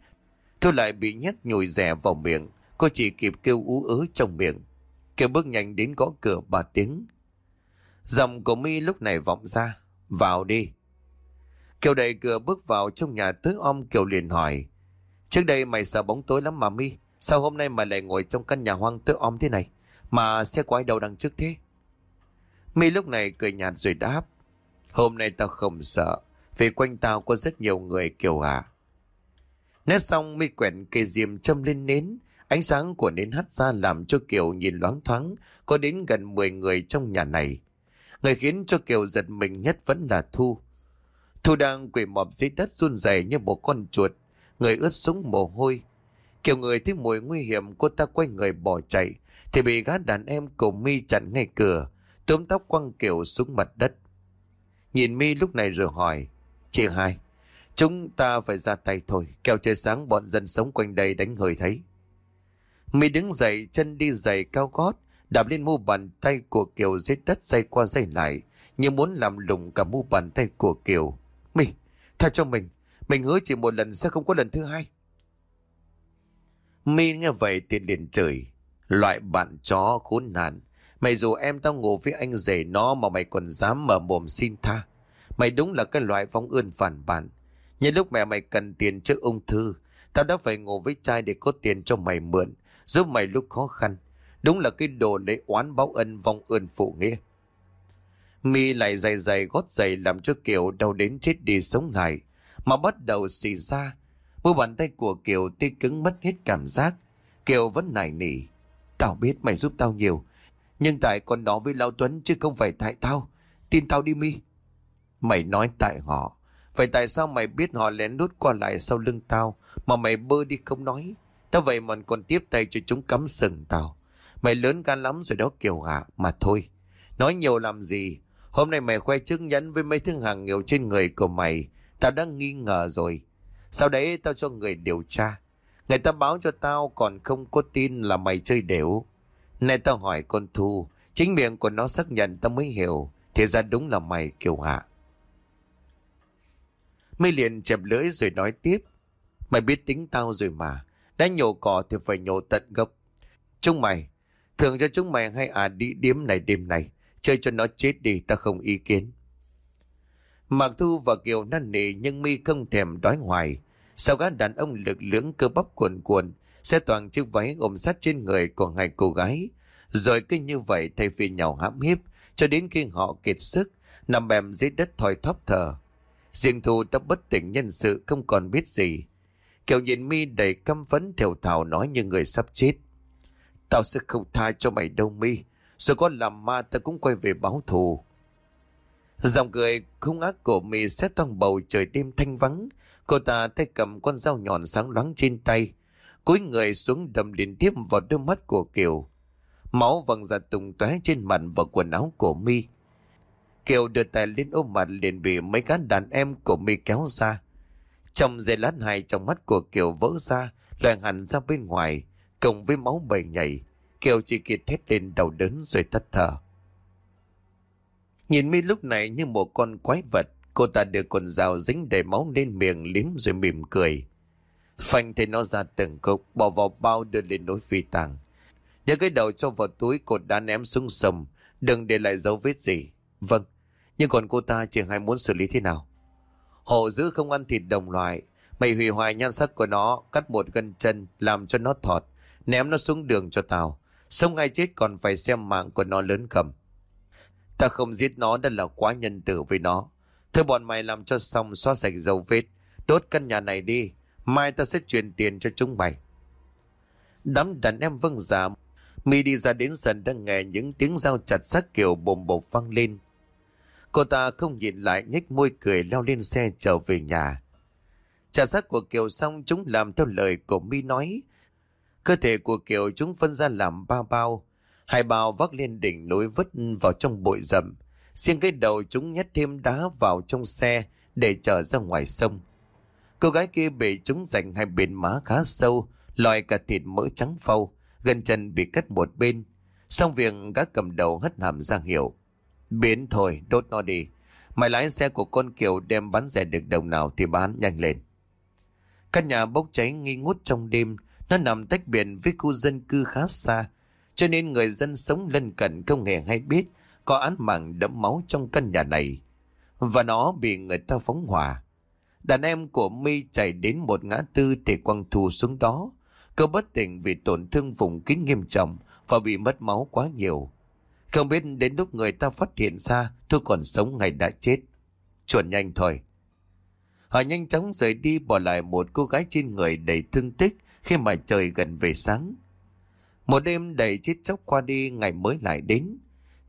Thu lại bị nhét nhồi rẻ vào miệng. Cô chỉ kịp kêu ú ớ trong miệng. Kiều bước nhanh đến gõ cửa ba tiếng. Giọng của mi lúc này vọng ra. Vào đi. Kiều đẩy cửa bước vào trong nhà tới om, Kiều liền hỏi. Trước đây mày sợ bóng tối lắm mà mi Sao hôm nay mày lại ngồi trong căn nhà hoang tới om thế này mà xe quái đầu đằng trước thế. Mi lúc này cười nhạt rồi đáp, Hôm nay tao không sợ, Vì quanh tao có rất nhiều người kiểu à Nét xong, mi quẹn cây diêm châm lên nến. Ánh sáng của nến hắt ra làm cho Kiều nhìn loáng thoáng, Có đến gần 10 người trong nhà này. Người khiến cho Kiều giật mình nhất vẫn là Thu. Thu đang quỳ mọp dưới đất run rẩy như một con chuột. Người ướt sũng mồ hôi. Kiều người thấy mùi nguy hiểm, cô ta quay người bỏ chạy thì bị gã đàn em cùng mi chặn ngay cửa, túm tóc quăng kiểu xuống mặt đất. Nhìn mi lúc này rồi hỏi, Chị hai, Chúng ta phải ra tay thôi, kẻo trời sáng bọn dân sống quanh đây đánh hơi thấy Mi đứng dậy, chân đi giày cao gót, Đạp lên mu bàn tay của Kiều dưới đất dây qua dây lại, Như muốn làm lủng cả mu bàn tay của Kiều Mi, Tha cho mình mình hứa chỉ một lần sẽ không có lần thứ hai. Mi nghe vậy thì liền chửi. Loại bạn chó khốn nạn. Mày dù em tao ngủ với anh rể nó mà mày còn dám mở mồm xin tha. Mày đúng là cái loại phóng ươn phản bản. Nhân lúc mẹ mày cần tiền trước ung thư, tao đã phải ngủ với trai để có tiền cho mày mượn, giúp mày lúc khó khăn. Đúng là cái đồ để oán báo ân vong ơn phụ nghĩa. Mi lại dày dày gót giày làm cho Kiều đau đến chết đi sống lại mà bắt đầu xì ra. Mu bàn tay của Kiều tê cứng mất hết cảm giác. Kiều vẫn nài nỉ. Tao biết mày giúp tao nhiều. Nhưng tại con đó với Lão Tuấn chứ không phải tại tao. Tin tao đi, mi. Mày nói tại họ. Vậy tại sao mày biết họ lén lút qua lại sau lưng tao mà mày bơ đi không nói? Tao vậy mà còn tiếp tay cho chúng cắm sừng tao. Mày lớn gan lắm rồi đó, Kiều hạ, Mà thôi. Nói nhiều làm gì? Hôm nay mày khoe chứng nhẫn với mấy thương hàng nhiều trên người của mày Tao đã nghi ngờ rồi. Sau đấy tao cho người điều tra. Người ta báo cho tao còn không có tin là mày chơi đều. Này tao hỏi con Thu, chính miệng của nó xác nhận tao mới hiểu. Thì ra đúng là mày kiều hạ. Mây liền chẹp lưỡi rồi nói tiếp. Mày biết tính tao rồi mà. Đã nhổ cỏ thì phải nhổ tận gốc. Chúng mày, thường cho chúng mày hay à đi điếm này đêm này. Chơi cho nó chết đi ta không ý kiến. Mạc Thu và Kiều năn nỉ nhưng mi không thèm đói hoài. Sau gã đàn ông lực lưỡng cơ bắp cuồn cuộn, xe toàn chiếc váy ôm sát trên người của hai cô gái. Rồi cứ như vậy thay vì nhau hãm hiếp, cho đến khi họ kiệt sức, nằm bèm dưới đất thoi thóp thở. Riêng Thu đã bất tỉnh nhân sự không còn biết gì. Kiều nhìn mi đầy căm phấn thều thào nói như người sắp chết. Tao sẽ không tha cho mày đâu mi, rồi có làm ma tao cũng quay về báo thù. Dòng cười không ác của mi xét toàn bầu trời đêm thanh vắng. Cô ta tay cầm con dao nhọn sáng loáng trên tay. cúi người xuống đầm liên tiếp vào đôi mắt của Kiều. Máu văng ra tung tóe trên mặt và quần áo của mi. Kiều đưa tay lên ôm mặt liền bị mấy gã đàn em của mi kéo ra. Trong giây lát hai trong mắt của Kiều vỡ ra, loài hẳn ra bên ngoài, cộng với máu bầy nhảy. Kiều chỉ kịp thét lên đầu đớn rồi tắt thở. Nhìn mi lúc này như một con quái vật, cô ta đưa con dao dính đầy máu lên miệng liếm rồi mỉm cười. Phanh thấy nó ra từng cục, bỏ vào bao đưa lên nối phi tàng. Nhớ cái đầu cho vào túi cột đá ném xuống sông. Đừng để lại dấu vết gì. Vâng. Nhưng còn cô ta chỉ hay muốn xử lý thế nào? Hổ dữ không ăn thịt đồng loại. Mày hủy hoại nhan sắc của nó, cắt một gân chân, làm cho nó thọt, ném nó xuống đường cho tao. Sống ngay chết còn phải xem mạng của nó lớn cầm. Ta không giết nó đã là quá nhân tử với nó. Thôi bọn mày làm cho xong xóa sạch dấu vết. Đốt căn nhà này đi. Mai ta sẽ chuyển tiền cho chúng mày. Đám đàn em vâng giả. Mi đi ra đến sân đang nghe những tiếng dao chặt sắc kiểu bồm bột vang lên. Cô ta không nhìn lại, nhếch môi cười leo lên xe trở về nhà. Trả xác của Kiều xong, chúng làm theo lời của Mi nói. Cơ thể của Kiều chúng phân ra làm ba bao. Hai bao vác lên đỉnh núi vứt vào trong bụi rậm. Riêng cái đầu chúng nhét thêm đá vào trong xe để chở ra ngoài sông. Cô gái kia bị chúng giành hai bên má khá sâu, lòi cả thịt mỡ trắng phâu, gần chân bị cắt một bên. Xong việc gã cầm đầu hất hàm ra hiệu. Biến thôi, đốt nó đi. Mày lái xe của con Kiều đem bán rẻ được đồng nào thì bán nhanh lên. Căn nhà bốc cháy nghi ngút trong đêm, nó nằm tách biệt với khu dân cư khá xa, cho nên người dân sống lân cận không hề hay biết có án mạng đẫm máu trong căn nhà này. Và nó bị người ta phóng hỏa. Đàn em của mi chạy đến một ngã tư thì quăng thù xuống đó. cơ bất tỉnh vì tổn thương vùng kín nghiêm trọng và bị mất máu quá nhiều. Không biết đến lúc người ta phát hiện ra, tôi còn sống ngày đã chết. Chuẩn nhanh thôi. Họ nhanh chóng rời đi bỏ lại một cô gái trên người đầy thương tích khi mà trời gần về sáng. Một đêm đầy chết chóc qua đi, ngày mới lại đến.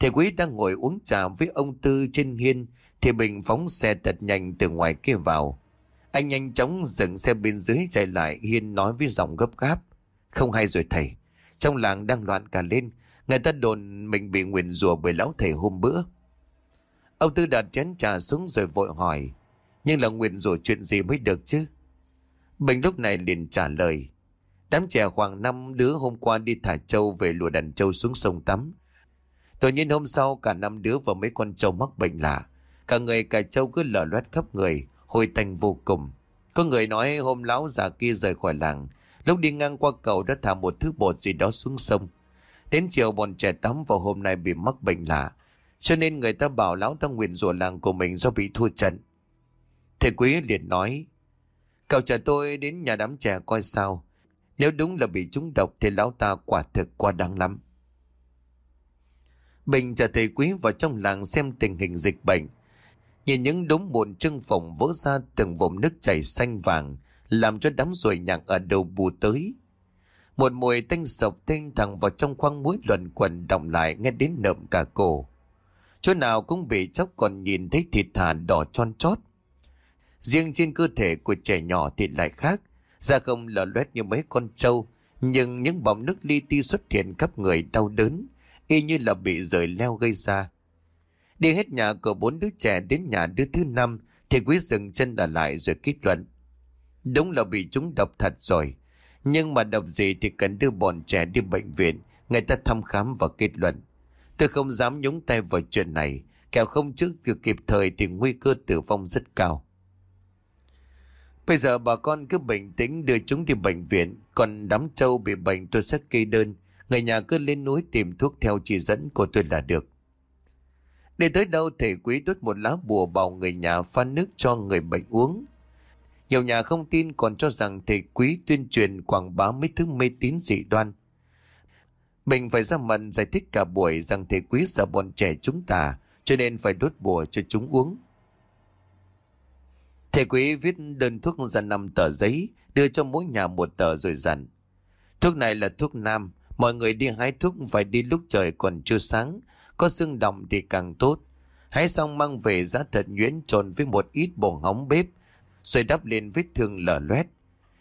Thầy quý đang ngồi uống trà với ông Tư trên hiên, thì Bình phóng xe thật nhanh từ ngoài kia vào. Anh nhanh chóng dừng xe bên dưới chạy lại, hiên nói với giọng gấp gáp. Không hay rồi thầy. Trong làng đang loạn cả lên. Người ta đồn mình bị nguyền rủa bởi lão thầy hôm bữa. Ông Tư đặt chén trà xuống rồi vội hỏi. Nhưng là nguyền rủa chuyện gì mới được chứ? Bình lúc này liền trả lời. Đám trẻ khoảng năm đứa hôm qua đi thả trâu về lùa đàn trâu xuống sông tắm. Tự nhiên hôm sau cả năm đứa và mấy con trâu mắc bệnh lạ. Cả người cả trâu cứ lở loét khắp người, hồi tanh vô cùng. Có người nói hôm lão già kia rời khỏi làng, lúc đi ngang qua cầu đã thả một thứ bột gì đó xuống sông. Đến chiều bọn trẻ tắm vào hôm nay bị mắc bệnh lạ, cho nên người ta bảo lão ta nguyện rủa làng của mình do bị thua trận. Thầy quý liền nói, cậu chờ tôi đến nhà đám trẻ coi sao. Nếu đúng là bị trúng độc thì lão ta quả thực quá đáng lắm. Bình chờ thầy quý vào trong làng xem tình hình dịch bệnh. Nhìn những đống bùn trưng phồng vỡ ra từng vùng nước chảy xanh vàng, làm cho đám ruồi nhặng ở đầu bù tới. Một mùi tanh sộc tinh thẳng vào trong khoang mũi luẩn quẩn động lại nghe đến nợm cả cổ. Chỗ nào cũng bị chóc còn nhìn thấy thịt thà đỏ tròn chót. Riêng trên cơ thể của trẻ nhỏ thì lại khác, da không lở loét như mấy con trâu, nhưng những bọng nước li ti xuất hiện khắp người đau đớn, y như là bị rời leo gây ra. Đi hết nhà của bốn đứa trẻ đến nhà đứa thứ năm thì quý dừng chân đã lại rồi kết luận. Đúng là bị chúng độc thật rồi. Nhưng mà độc gì thì cần đưa bọn trẻ đi bệnh viện, người ta thăm khám và kết luận. Tôi không dám nhúng tay vào chuyện này, kẻo không trước được kịp thời thì nguy cơ tử vong rất cao. Bây giờ bà con cứ bình tĩnh đưa chúng đi bệnh viện, còn đám trâu bị bệnh tôi sẽ kê đơn, người nhà cứ lên núi tìm thuốc theo chỉ dẫn của tôi là được. Để tới đâu thầy quý đốt một lá bùa bảo người nhà pha nước cho người bệnh uống. Nhiều nhà không tin còn cho rằng thầy quý tuyên truyền quảng bá mấy thứ mê tín dị đoan. Mình phải ra mặt giải thích cả buổi rằng thầy quý sợ bọn trẻ chúng ta, cho nên phải đốt bùa cho chúng uống. Thầy quý viết đơn thuốc ra năm tờ giấy, đưa cho mỗi nhà một tờ rồi dặn. Thuốc này là thuốc nam, mọi người đi hái thuốc phải đi lúc trời còn chưa sáng, có xương đồng thì càng tốt. Hái xong mang về giá thật nhuyễn trộn với một ít bổ hóng bếp, rồi đắp lên vết thương lở loét.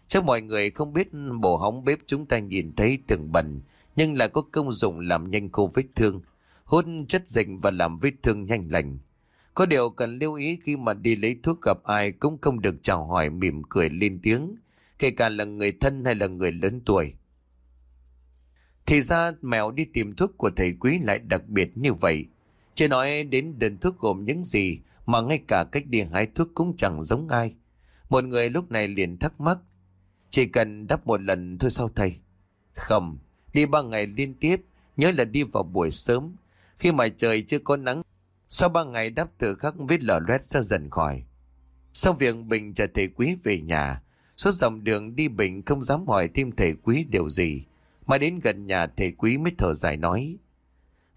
Chắc mọi người không biết bổ hóng bếp chúng ta nhìn thấy từng bẩn, nhưng lại có công dụng làm nhanh khô vết thương, hút chất dịch và làm vết thương nhanh lành. Có điều cần lưu ý khi mà đi lấy thuốc gặp ai cũng không được chào hỏi mỉm cười lên tiếng, kể cả là người thân hay là người lớn tuổi. Thì ra mèo đi tìm thuốc của thầy quý lại đặc biệt như vậy. Chưa nói đến đơn thuốc gồm những gì mà ngay cả cách đi hái thuốc cũng chẳng giống ai. Một người lúc này liền thắc mắc. Chỉ cần đắp một lần thôi sao thầy? Không, Đi ba ngày liên tiếp, nhớ là đi vào buổi sớm. Khi mà trời chưa có nắng, sau ba ngày đáp từ khắc vết lở loét ra dần khỏi. Sau việc Bình chờ thầy quý về nhà, suốt dòng đường đi Bình không dám hỏi thêm thầy quý điều gì. Mà đến gần nhà thầy quý mới thở dài nói.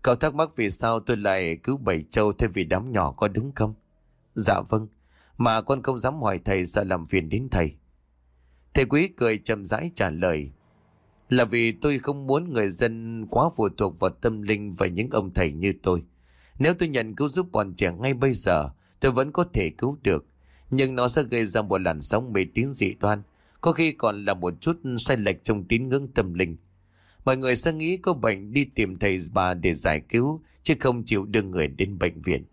Cậu thắc mắc vì sao tôi lại cứu bảy châu thay vì đám nhỏ có đúng không? Dạ vâng, mà con không dám hỏi thầy sợ làm phiền đến thầy. Thầy quý cười chậm rãi trả lời. Là vì tôi không muốn người dân quá phụ thuộc vào tâm linh và những ông thầy như tôi. Nếu tôi nhận cứu giúp bọn trẻ ngay bây giờ, tôi vẫn có thể cứu được. Nhưng nó sẽ gây ra một làn sóng mê tín dị đoan, có khi còn là một chút sai lệch trong tín ngưỡng tâm linh. Mọi người sẽ nghĩ có bệnh đi tìm thầy bà để giải cứu, chứ không chịu đưa người đến bệnh viện.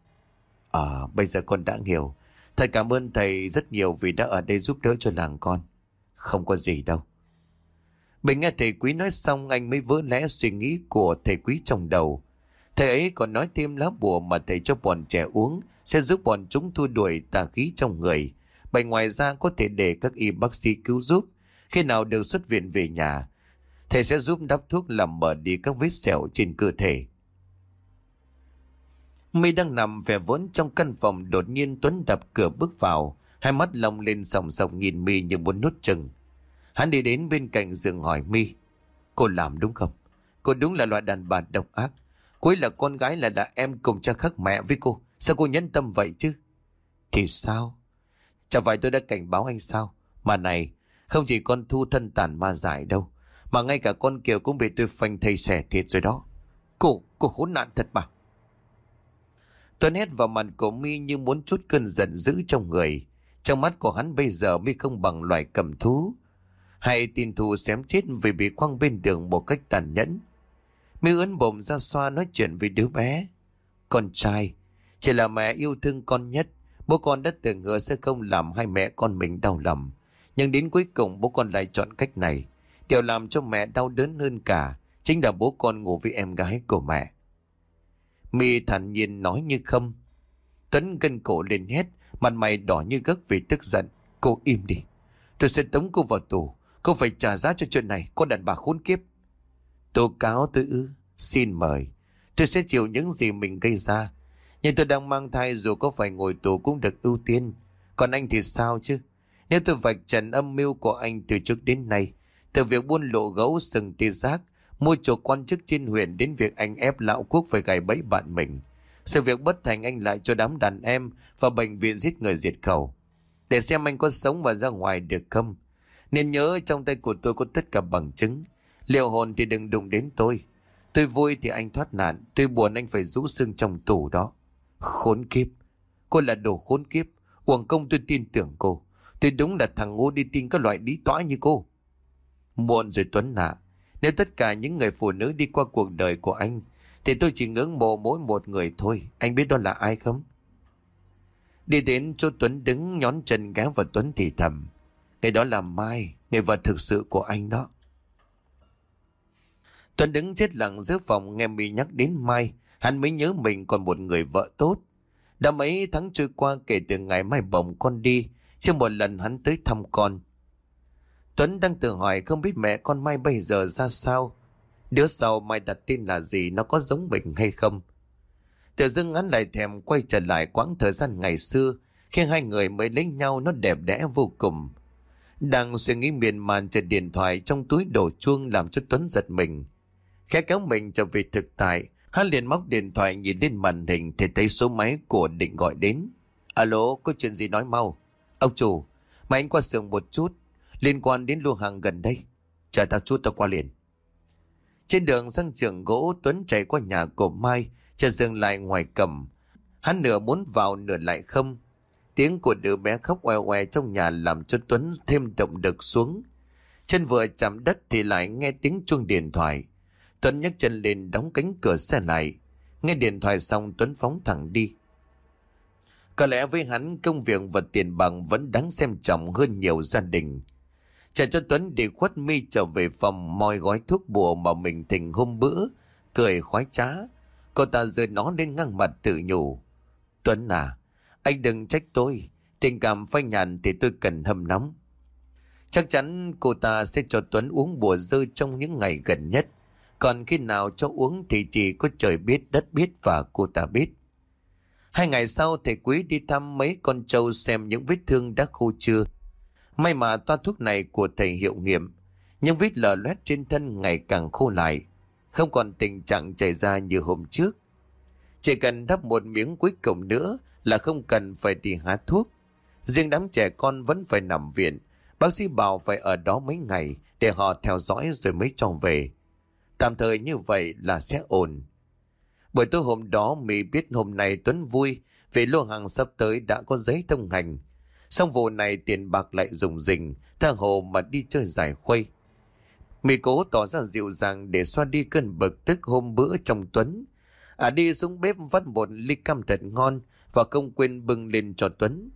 À, bây giờ con đã hiểu. Thật cảm ơn thầy rất nhiều vì đã ở đây giúp đỡ cho làng con. Không có gì đâu. Bình nghe thầy quý nói xong anh mới vỡ lẽ suy nghĩ của thầy quý trong đầu. Thầy ấy còn nói thêm lá bùa mà thầy cho bọn trẻ uống sẽ giúp bọn chúng thua đuổi tà khí trong người. Bệnh ngoài ra có thể để các y bác sĩ cứu giúp. Khi nào được xuất viện về nhà, thầy sẽ giúp đắp thuốc làm mở đi các vết sẹo trên cơ thể. My đang nằm vẻ vốn trong căn phòng đột nhiên Tuấn đập cửa bước vào, hai mắt lông lên sòng sòng nhìn My như muốn nút chừng. Hắn đi đến bên cạnh giường hỏi My, cô làm đúng không? Cô đúng là loại đàn bà độc ác. Cuối là con gái là đã em cùng cha khắc mẹ với cô. Sao cô nhẫn tâm vậy chứ? Thì sao? Chả phải tôi đã cảnh báo anh sao? Mà này, không chỉ con thu thân tàn ma giải đâu. Mà ngay cả con Kiều cũng bị tôi phanh thầy xẻ thiệt rồi đó. Cô, cô khốn nạn thật mà. Tuấn hét vào mặt của mi như muốn chút cơn giận dữ trong người. Trong mắt của hắn bây giờ mi không bằng loài cầm thú. Hay tin thù xém chết vì bị quăng bên đường một cách tàn nhẫn. Mi ướn bồm ra xoa nói chuyện với đứa bé. Con trai, chỉ là mẹ yêu thương con nhất. Bố con đã từng ngờ sẽ không làm hai mẹ con mình đau lòng. Nhưng đến cuối cùng bố con lại chọn cách này. Điều làm cho mẹ đau đớn hơn cả chính là bố con ngủ với em gái của mẹ. Mi thản nhiên nói như không. Tuấn gân cổ lên hét, mặt mày đỏ như gấc vì tức giận. Cô im đi. Tôi sẽ tống cô vào tù. Cô phải trả giá cho chuyện này, con đàn bà khốn kiếp. Tố cáo tôi ư, xin mời. Tôi sẽ chịu những gì mình gây ra. Nhưng tôi đang mang thai dù có phải ngồi tù cũng được ưu tiên. Còn anh thì sao chứ? Nếu tôi vạch trần âm mưu của anh từ trước đến nay, từ việc buôn lộ gấu sừng tê giác, mua chuộc quan chức trên huyện đến việc anh ép lão quốc phải gài bẫy bạn mình. Sự việc bất thành anh lại cho đám đàn em và bệnh viện giết người diệt khẩu. Để xem anh có sống và ra ngoài được không. Nên nhớ trong tay của tôi có tất cả bằng chứng. Liệu hồn thì đừng đụng đến tôi. Tôi vui thì anh thoát nạn. Tôi buồn anh phải rũ xương trong tủ đó. Khốn kiếp. Cô là đồ khốn kiếp. Uổng công tôi tin tưởng cô. Tôi đúng là thằng ngu đi tin các loại lý tỏa như cô. Muộn rồi Tuấn nạ. Nếu tất cả những người phụ nữ đi qua cuộc đời của anh, Thì tôi chỉ ngưỡng mộ mỗi một người thôi Anh biết đó là ai không? Đi đến chỗ Tuấn đứng, nhón chân ghé vào Tuấn thì thầm, Người đó là Mai, Người vợ thực sự của anh đó Tuấn đứng chết lặng giữa phòng nghe mi nhắc đến Mai, Hắn mới nhớ mình còn một người vợ tốt Đã mấy tháng trôi qua kể từ ngày Mai bồng con đi, Chưa một lần hắn tới thăm con Tuấn đang tự hỏi không biết mẹ con Mai bây giờ ra sao. Đứa sau Mai đặt tên là gì nó có giống mình hay không. Tự dưng hắn lại thèm quay trở lại quãng thời gian ngày xưa khi hai người mới lấy nhau nó đẹp đẽ vô cùng. Đang suy nghĩ miền màn trên điện thoại trong túi đổ chuông làm cho Tuấn giật mình. Khẽ kéo mình trở về thực tại, hắn liền móc điện thoại nhìn lên màn hình thì thấy số máy của định gọi đến. Alo, có chuyện gì nói mau? Ông chủ, mà anh qua sườn một chút, liên quan đến lô hàng gần đây. Chờ tao chút tao qua liền. Trên đường sang trường gỗ Tuấn chạy qua nhà của Mai, chờ dừng lại ngoài cầm. Hắn nửa muốn vào nửa lại không. Tiếng của đứa bé khóc oe oe trong nhà làm cho Tuấn thêm động lực xuống. Chân vừa chạm đất thì lại nghe tiếng chuông điện thoại. Tuấn nhấc chân lên đóng cánh cửa xe lại. Nghe điện thoại xong Tuấn phóng thẳng đi. Có lẽ với hắn công việc và tiền bằng vẫn đáng xem trọng hơn nhiều gia đình. Trả cho Tuấn để khuất mi trở về phòng moi gói thuốc bùa mà mình thỉnh hôm bữa, cười khoái trá. Cô ta rơi nó lên ngang mặt tự nhủ. Tuấn à, anh đừng trách tôi, tình cảm phai nhàn thì tôi cần hâm nóng. Chắc chắn cô ta sẽ cho Tuấn uống bùa dơ trong những ngày gần nhất. Còn khi nào cho uống thì chỉ có trời biết, đất biết và cô ta biết. Hai ngày sau thầy quý đi thăm mấy con trâu xem những vết thương đã khô chưa. May mà toa thuốc này của thầy hiệu nghiệm. Nhưng vết lở loét trên thân ngày càng khô lại. Không còn tình trạng chảy ra như hôm trước. Chỉ cần đắp một miếng cuối cùng nữa là không cần phải đi há thuốc. Riêng đám trẻ con vẫn phải nằm viện. Bác sĩ bảo phải ở đó mấy ngày để họ theo dõi rồi mới cho về. Tạm thời như vậy là sẽ ổn. bởi tối hôm đó Mỹ biết hôm nay Tuấn vui vì lô hàng sắp tới đã có giấy thông hành. Xong vụ này tiền bạc lại dùng dình, tha hồ mà đi chơi giải khuây. Mì cố tỏ ra dịu dàng để xoa đi cơn bực tức hôm bữa trong Tuấn. À đi xuống bếp vắt một ly cam thật ngon và không quên bưng lên cho Tuấn.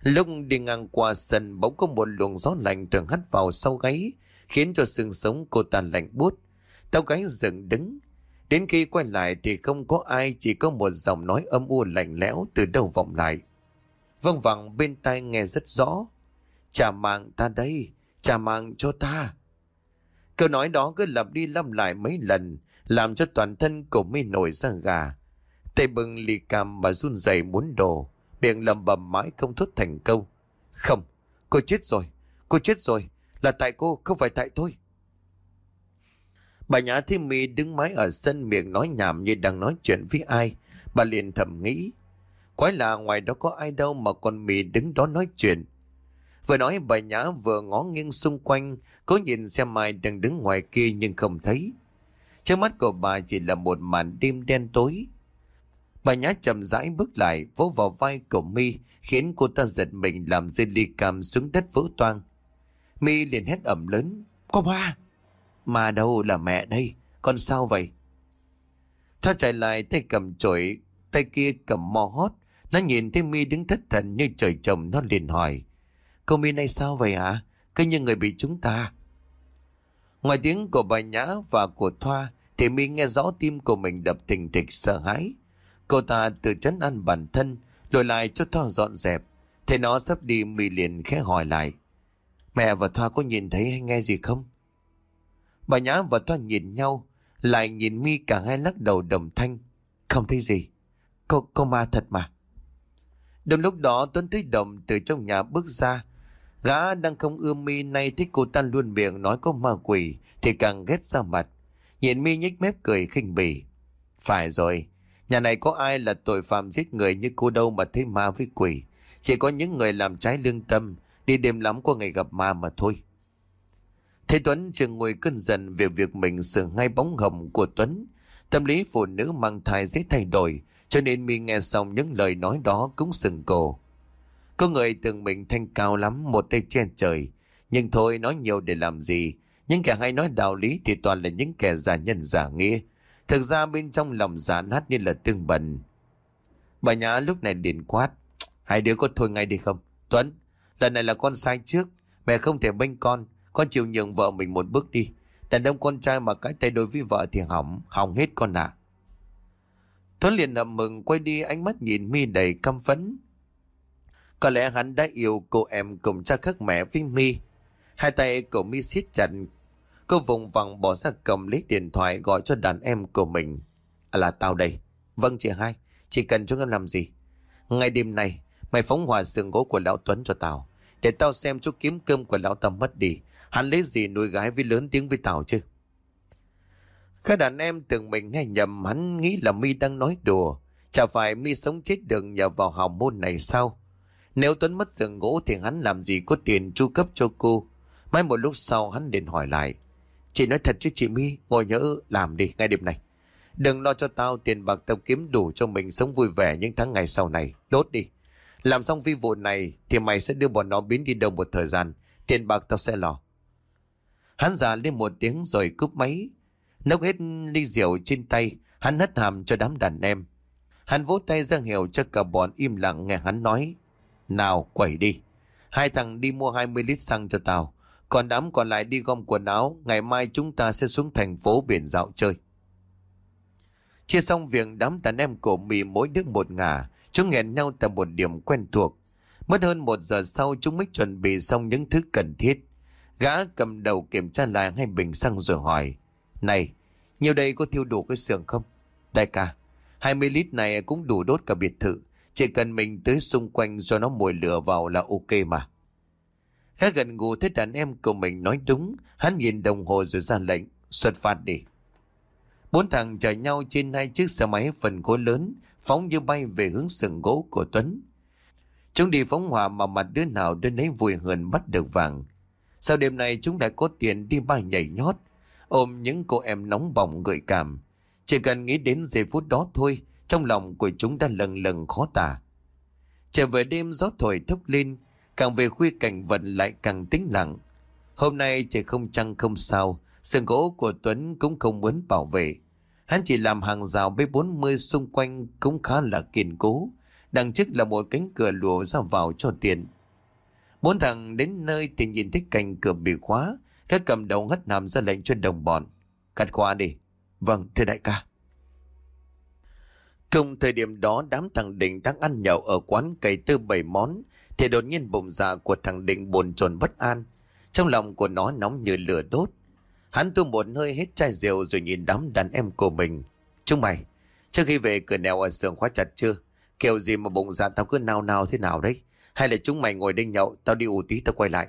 Lúc đi ngang qua sân bỗng có một luồng gió lạnh thường hắt vào sau gáy, khiến cho xương sống cô ta lạnh bút. Tao gáy dựng đứng. Đến khi quay lại thì không có ai, chỉ có một giọng nói âm u lạnh lẽo từ đầu vọng lại. Vâng vẳng bên tai nghe rất rõ. Trả mạng ta đây, trả mạng cho ta. Câu nói đó cứ lặp đi lặp lại mấy lần, làm cho toàn thân của mi nổi ra gà. Tay bừng lì cam mà run rẩy muốn đổ, miệng lầm bầm mãi không thốt thành câu. Không, cô chết rồi, cô chết rồi, là tại cô, không phải tại tôi. Bà Nhã thiên Mi đứng mái ở sân miệng nói nhảm như đang nói chuyện với ai. Bà liền thầm nghĩ. Quái là ngoài đó có ai đâu mà con mì đứng đó nói chuyện. Vừa nói bà Nhã vừa ngó nghiêng xung quanh, cố nhìn xem mai đang đứng ngoài kia nhưng không thấy. Trước mắt của bà chỉ là một màn đêm đen tối. Bà Nhã chậm rãi bước lại, vỗ vào vai của mi khiến cô ta giật mình làm rơi ly cam xuống đất vỡ toang. mi liền hét ẩm lớn. Có ba, Mà đâu là mẹ đây, con sao vậy? Thoa chạy lại tay cầm chổi, tay kia cầm mò hót. Nó nhìn thấy mi đứng thất thần như trời trồng nó liền hỏi. Cô mi này sao vậy hả? Cứ như người bị chúng ta. Ngoài tiếng của bà Nhã và của Thoa thì mi nghe rõ tim của mình đập thình thịch sợ hãi. Cô ta tự chấn an bản thân, lùi lại cho Thoa dọn dẹp. Thế nó sắp đi mi liền khẽ hỏi lại. Mẹ và Thoa có nhìn thấy hay nghe gì không? Bà Nhã và Thoa nhìn nhau, lại nhìn mi cả hai lắc đầu đồng thanh. Không thấy gì. Cô, cô ma thật mà. Đúng lúc đó Tuấn thấy Đồng từ trong nhà bước ra. Gã đang không ưa mi nay thích cô ta luôn miệng nói có ma quỷ thì càng ghét ra mặt. Nhìn mi nhếch mép cười khinh bỉ. Phải rồi, nhà này có ai là tội phạm giết người như cô đâu mà thấy ma với quỷ. Chỉ có những người làm trái lương tâm, đi đêm lắm qua ngày gặp ma mà thôi. Thế Tuấn chừng ngồi cơn giận về việc mình sửa ngay bóng hồng của Tuấn. Tâm lý phụ nữ mang thai dễ thay đổi, cho nên mi nghe xong những lời nói đó cũng sừng cổ. Có người tưởng mình thanh cao lắm, một tay che trời. Nhưng thôi nói nhiều để làm gì. Những kẻ hay nói đạo lý thì toàn là những kẻ giả nhân giả nghĩa. Thực ra bên trong lòng giả nát như là tương bần. Bà Nhã lúc này liền quát. Hai đứa có thôi ngay đi không? Tuấn, lần này là con sai trước. Mẹ không thể bênh con. Con chịu nhường vợ mình một bước đi. Đàn ông con trai mà cái tay đối với vợ thì hỏng, hỏng hết con ạ. À. Tuấn liền ầm mừng quay đi ánh mắt nhìn mi đầy căm phẫn. Có lẽ hắn đã yêu cô em cùng cha khác mẹ với mi. Hai tay của mi siết chặt. Cô vùng vằng bỏ ra cầm lấy điện thoại gọi cho đàn em của mình. À là tao đây. Vâng chị hai. Chị cần chúng em làm gì? Ngày đêm này, mày phóng hỏa xương gỗ của lão Tuấn cho tao. Để tao xem chú kiếm cơm của lão Tâm mất đi. Hắn lấy gì nuôi gái với lớn tiếng với tao chứ? Các đàn em tưởng mình nghe nhầm, hắn nghĩ là mi đang nói đùa. Chả phải mi sống chết được nhờ vào hào môn này sao? Nếu Tuấn mất giường gỗ thì hắn làm gì có tiền chu cấp cho cô. Mãi một lúc sau hắn liền hỏi lại. Chị nói thật chứ chị mi ngồi nhớ, làm đi ngay đêm này. Đừng lo cho tao tiền bạc tao kiếm đủ cho mình sống vui vẻ những tháng ngày sau này. Đốt đi. Làm xong vi vụ này thì mày sẽ đưa bọn nó biến đi đâu một thời gian. Tiền bạc tao sẽ lo. Hắn giả lên một tiếng rồi cúp máy. Nốc hết ly rượu trên tay, hắn hất hàm cho đám đàn em. Hắn vỗ tay ra hiệu cho cả bọn im lặng nghe hắn nói. Nào, quẩy đi. Hai thằng đi mua 20 lít xăng cho tao. Còn đám còn lại đi gom quần áo, ngày mai chúng ta sẽ xuống thành phố biển dạo chơi. Chia xong việc đám đàn em cổ mì mỗi đứa một ngả, chúng hẹn nhau tại một điểm quen thuộc. Mất hơn một giờ sau chúng mới chuẩn bị xong những thứ cần thiết. Gã cầm đầu kiểm tra lại hai bình xăng rồi hỏi. Này, Nhiều đây có thiêu đủ cái xưởng không? Đại ca, 20 lít này cũng đủ đốt cả biệt thự. Chỉ cần mình tới xung quanh cho nó mùi lửa vào là ok mà. Khá gần ngủ thấy đàn em của mình nói đúng. Hắn nhìn đồng hồ rồi ra lệnh. Xuất phát đi. Bốn thằng chở nhau trên hai chiếc xe máy phần khối lớn. Phóng như bay về hướng sừng gỗ của Tuấn. Chúng đi phóng hỏa mà mặt đứa nào đứa nấy vui hơn bắt được vàng. Sau đêm này chúng đã có tiền đi bay nhảy nhót. Ôm những cô em nóng bỏng gợi cảm. Chỉ cần nghĩ đến giây phút đó thôi. Trong lòng của chúng đã lần lần khó tả. Trở về đêm gió thổi thốc lên. Càng về khuya cảnh vật lại càng tĩnh lặng. Hôm nay trời không trăng không sao. Sườn gỗ của Tuấn cũng không muốn bảo vệ. Hắn chỉ làm hàng rào B40 xung quanh cũng khá là kiên cố. Đằng trước là một cánh cửa lùa ra vào cho tiện. Bốn thằng đến nơi thì nhìn thấy cánh cửa bị khóa. Các cầm đầu hất nằm ra lệnh cho đồng bọn. Cắt khóa đi. Vâng, thưa đại ca. Cùng thời điểm đó đám thằng Định đang ăn nhậu ở quán cây tư bảy món thì đột nhiên bụng dạ của thằng Định buồn chồn bất an. Trong lòng của nó nóng như lửa đốt. Hắn tu một hơi hết chai rượu rồi nhìn đám đàn em của mình. Chúng mày, trước khi về cửa nèo ở sườn khóa chặt chưa? Kiểu gì mà bụng dạ tao cứ nao nao thế nào đấy? Hay là chúng mày ngồi đây nhậu, tao đi ủ tí tao quay lại.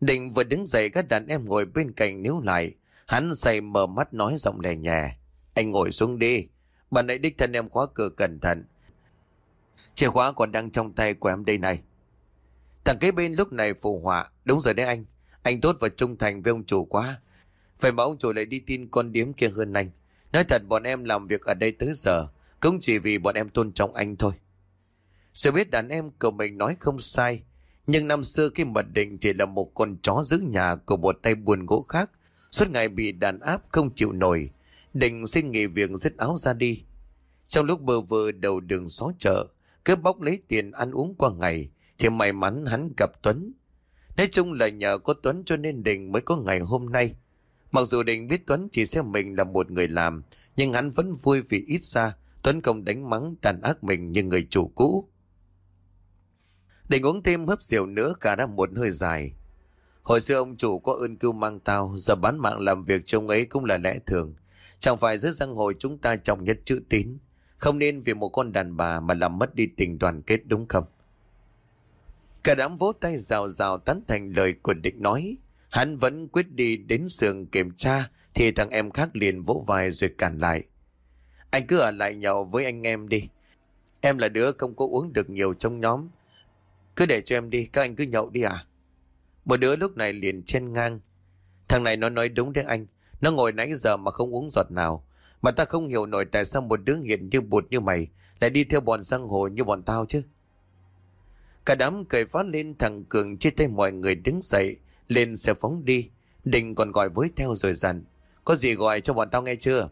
Định vừa đứng dậy, các đàn em ngồi bên cạnh níu lại. Hắn say mở mắt nói giọng lè nhẹ. Anh ngồi xuống đi. Bà nãy đích thân em khóa cửa cẩn thận. Chìa khóa còn đang trong tay của em đây này. Thằng kế bên lúc này phụ họa. Đúng rồi đấy anh. Anh tốt và trung thành với ông chủ quá. Vậy mà ông chủ lại đi tin con điếm kia hơn anh. Nói thật, bọn em làm việc ở đây tới giờ. Cũng chỉ vì bọn em tôn trọng anh thôi. Sự biết đàn em của mình nói không sai. Nhưng năm xưa khi mật định chỉ là một con chó giữ nhà của một tay buồn gỗ khác. Suốt ngày bị đàn áp không chịu nổi. Định xin nghỉ việc dứt áo ra đi. Trong lúc bơ vơ đầu đường xó chợ, cứ bóc lấy tiền ăn uống qua ngày, thì may mắn hắn gặp Tuấn. Nói chung là nhờ có Tuấn cho nên Định mới có ngày hôm nay. Mặc dù Định biết Tuấn chỉ xem mình là một người làm, nhưng hắn vẫn vui vì ít ra Tuấn không đánh mắng đàn ác mình như người chủ cũ. Định uống thêm hớp rượu nữa cả đã một hơi dài. Hồi xưa ông chủ có ơn cưu mang tao, giờ bán mạng làm việc trông ấy cũng là lẽ thường. Chẳng phải giữa giang hồ chúng ta trọng nhất chữ tín. Không nên vì một con đàn bà mà làm mất đi tình đoàn kết đúng không? Cả đám vỗ tay rào rào tán thành lời của định nói. Hắn vẫn quyết đi đến sườn kiểm tra thì thằng em khác liền vỗ vai rồi cản lại. Anh cứ ở lại nhậu với anh em đi. Em là đứa không có uống được nhiều trong nhóm. Cứ để cho em đi, các anh cứ nhậu đi à? Một đứa lúc này liền chen ngang. Thằng này nó nói đúng đấy anh. Nó ngồi nãy giờ mà không uống giọt nào. Mà ta không hiểu nổi tại sao một đứa nghiện như bụt như mày lại đi theo bọn sang hồ như bọn tao chứ. Cả đám cười phát lên thằng Cường chia tay mọi người đứng dậy, lên xe phóng đi. Định còn gọi với theo rồi dặn. Có gì gọi cho bọn tao nghe chưa?